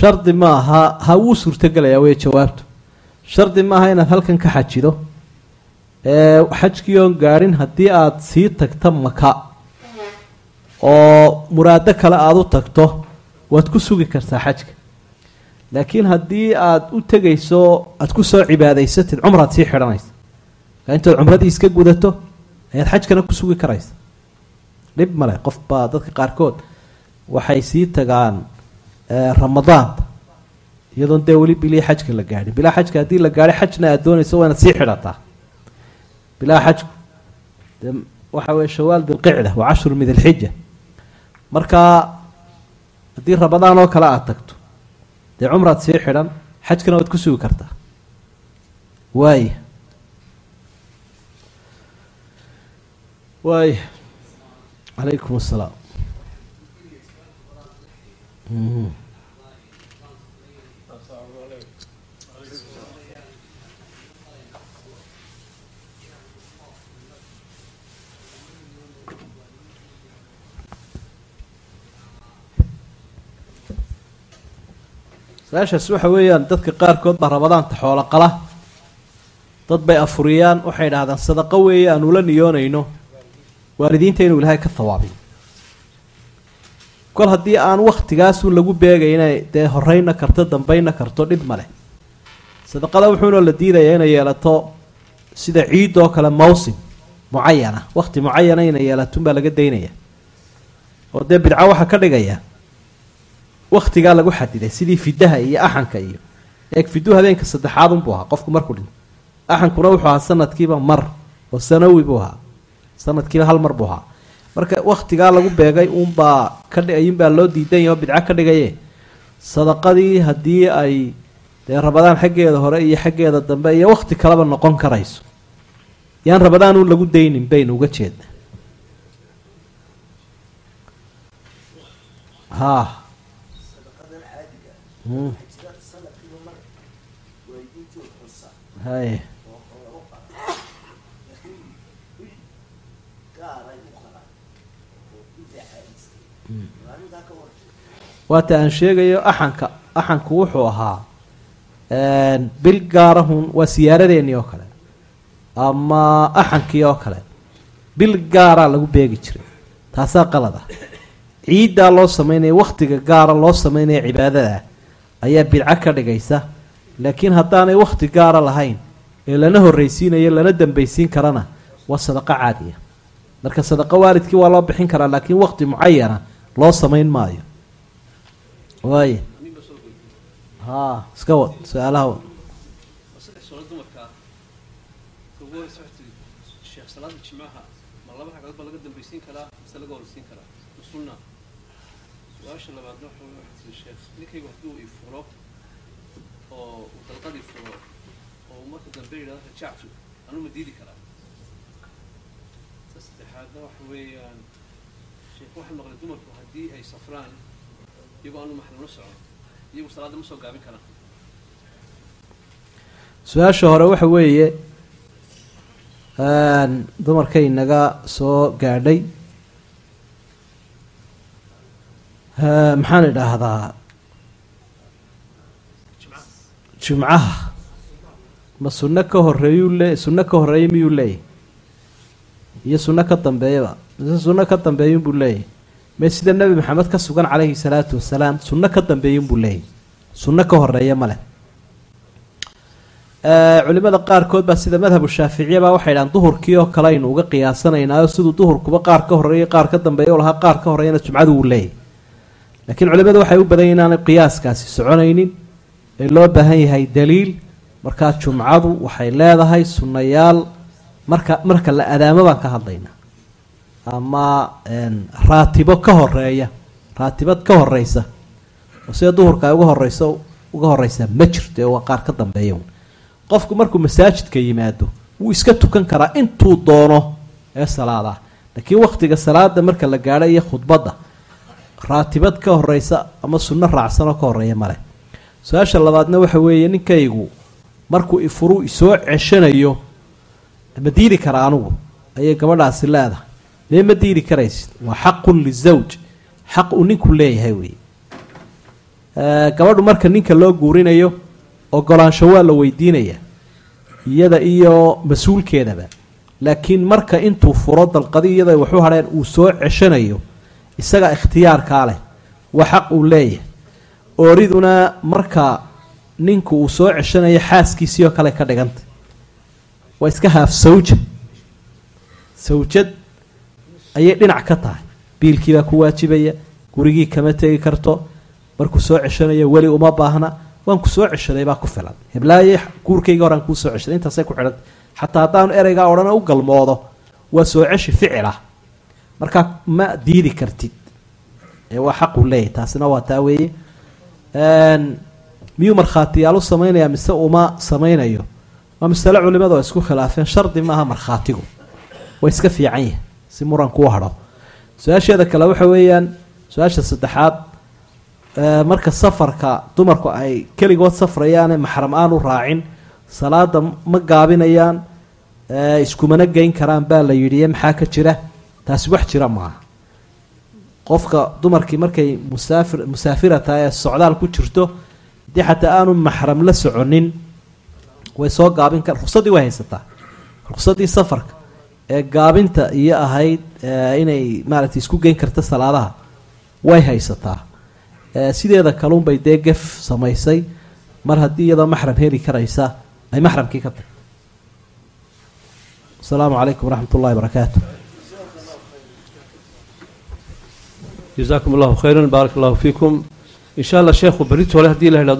A: shardi ma aha ha wuu suurtogelayaa wey jawaabtu. Shardi maaha inaad halkan ka xajido xajkii oon gaadhin haddii aada sii tagta maka oo muraado kale aada u tagto waad ku sugi kartaa xajka. Laakiin haddii aada u tegayso aada ku soo cibaadaysatid cumraad sii xidhanaysa. Markaa intood cumradii iska gudato ayaad xajkana ku sugi karaysa. Dhib male qof baa dadka qaarkood waxay sii tagaan ramadaanta iyadoon dee weli bilii xajka la gaadhin bilaa xajka haddii la gaadhay xajna aad doonayso waa inaad sii xidhataa bilaa xajku. Dee waxa weye shawaal dilqicda waa cashru min alxija markaa haddii ramadaan oo kale aada tagto dee cumraad sii xidhan xajkana waad ku sugi kartaa. Waaya waaya calaykum assalaam su'aashaas waxa weeyaan dadka qaarkood baa rabadaanta xoolo qala. Dad bay afuriyaan waxay idhahdaan sadaqo weeye aan ula niyoonayno. Waalidiinta inuu ilaahay ka thawaabiyo kol haddii aan waktigaasun lagu beegayna dee horeyna karto dambayna karto dhib maleh sadaqada wuxuuna la diidayaa inay yeelato sida ciid oo kale mawsim mucayana wakti mucayana inay yeelatunbaa laga daynaya. Oo dee bidco waxaa ka dhigaya waktigaa lagu xadiday sidii fidaha iyo axanka iyo eeg fidu habeenka saddexaad unbuu ahaa qofku markuu dhinto axankuna wuxuu ahaa sanadkiiba mar oo sanawi buu ahaa sanadkiiba hal mar buu ahaa marka waktigaa lagu beegay uunbaa ka ayuunbaa loo diidan yaho bidco ka dhigaye sadaqadii haddii ay dee rabadaan xaggeeda hore iyo xaggeeda dambe iyo wakti kaleba noqon karayso. Yaan rabadaan uun lagu daynin baynu uga jeedna. Ha hay waata aan sheegayo axanka axanku wuxuu ahaa bil gaarahun waa siyaaradeenii oo kale ama axankii oo kale bil gaaraa lagu beegi jiray. Taasaa qalad ah. Ciiddaa loo sameynaya waktiga gaara loo sameynaya cibaadada ayaa bidco ka dhigaysa laakiin haddaanay wakti gaara lahayn ee lana horreysiinayo lana dambaysiin karana waa sadaqo caadiya. Marka sadaqo waalidkii waa loo bixin karaa laakiin wakti mucayana loo samayn maayo waay ha iska wad su'aalaha
B: waxa weeyaan sheekh waxaan maqlay dumarku haddii ay safraan
A: su'aasha hore waxa weeye dumarkay naga soo gaadhay maxaan idhaahdaa? Jimcaha ma sunno ka horeeyuu le sunno ka horreeya miyuu leeyahy iyo sunno ka dambeeyaba mise sunno ka dambeeyunbuu leeyahy me sida nebi maxamed ka sugan calayhi salaatu wasalaam sunno ka dambeeyunbuu leeyahy sunno ka horreeya ma leh. Culimada qaarkood baa sida madhabu shaaficiya baa waxay dhahaan duhurkii oo kale aynu uga qiyaasanaynaayo siduu duhurkuba qaar ka horreeya qaar ka dambeeya oo lahaa qaar ka horeeyana jumcadu wuu leeyahy laakiin culimadu waxay u badan inaanay qiyaaskaasi soconaynin ee loo baahan yahay daliil. Markaa jumcadu waxay leedahay sunnayaal. Marka marka la adaamo baan ka hadlaynaa ama raatibo ka horreeya raatibad ka horeysa oo sida duhurka ay uga horeyso uga horeysaa ma jirto ee qaar ka dambeeya qofku markuu masaajidka yimaado wuu iska tukan karaa intuu doono ee salaadah laakiin waktiga salaada marka la gaadho iyo khudbadda raatibad ka horeysa ama sunno raacsanoo ka horreeya maleh su'aasha labaadna waxa weeye ninkaygu markuu ifuru isoo ceshanayo ma diidi kara anugu? Ayay gabadhaasi leedahay mee ma diidi karaysid? Waa xaqun lizawj xaq uu ninku leeyahay wey gabadhu marka ninka loo guurinayo ogolaansho waa la weydiinayaa iyada iyo mas'uulkeedaba. Laakiin marka intuu furo dalqadi iyada waxu hadheen uu soo ceshanayo isaga ikhtiyaarkaa leh. Waa xaq uu leeyahay. Ooriduna marka ninku uu soo ceshanayo xaaskiisii oo kale ka dhigantay waa iska haaf sawja sawjad ayay dhinac ka tahay. Biilkiibaa ku waajibaya gurigii kama tegi karto markuu soo ceshanayo weli uma baahna waan ku soo ceshaday baa ku filan. Heblaaye guurkayga horaan kuu ceshaday intaasay ku xidhanta xataa haddaanu ereygaa odhana u galmoodo waa soo ceshi ficilah markaa ma diidi kartid. Ee waa xaquu leeyahy taasina waa taa weeye. Miyuu markhaatiyaal samaynayaa mise uma samaynayo? Waa masale culimadu ay isku khilaafeen shardi maaha markhaatigu. Waa iska fiican yahay si muran kuu hadho su'aasheeda kale waxa weeyaan su'aasha saddexaad marka safarka dumarku ay keligood safrayaane maxram aan u raacin salaada ma gaabinayaan iskumana geyn karaan baa la yidhi maxaa ka jira? Taasi wax jira maaha. Qofka dumarkii markay musaafir musaafira tahay ee socdaal ku jirto haddii xataa aanu maxram la soconin way soo gaabin kar ruqsaddii way haysataa. Ruqsaddii safarka gaabinta iyo ahayd inay maaragtay isku geyn karta salaadaha. Way haysataa. Sideeda kalunbay dee gef samaysay. Mar haddii iyadoo maxram heli karaysa ay maxramkii ka tahy asalaamu calaykum waraxmat ullahi barakaatu
B: jazakum allahu khayran baarak allahu fiikum. In sha allah sheekhu berritole haddii la idhahdo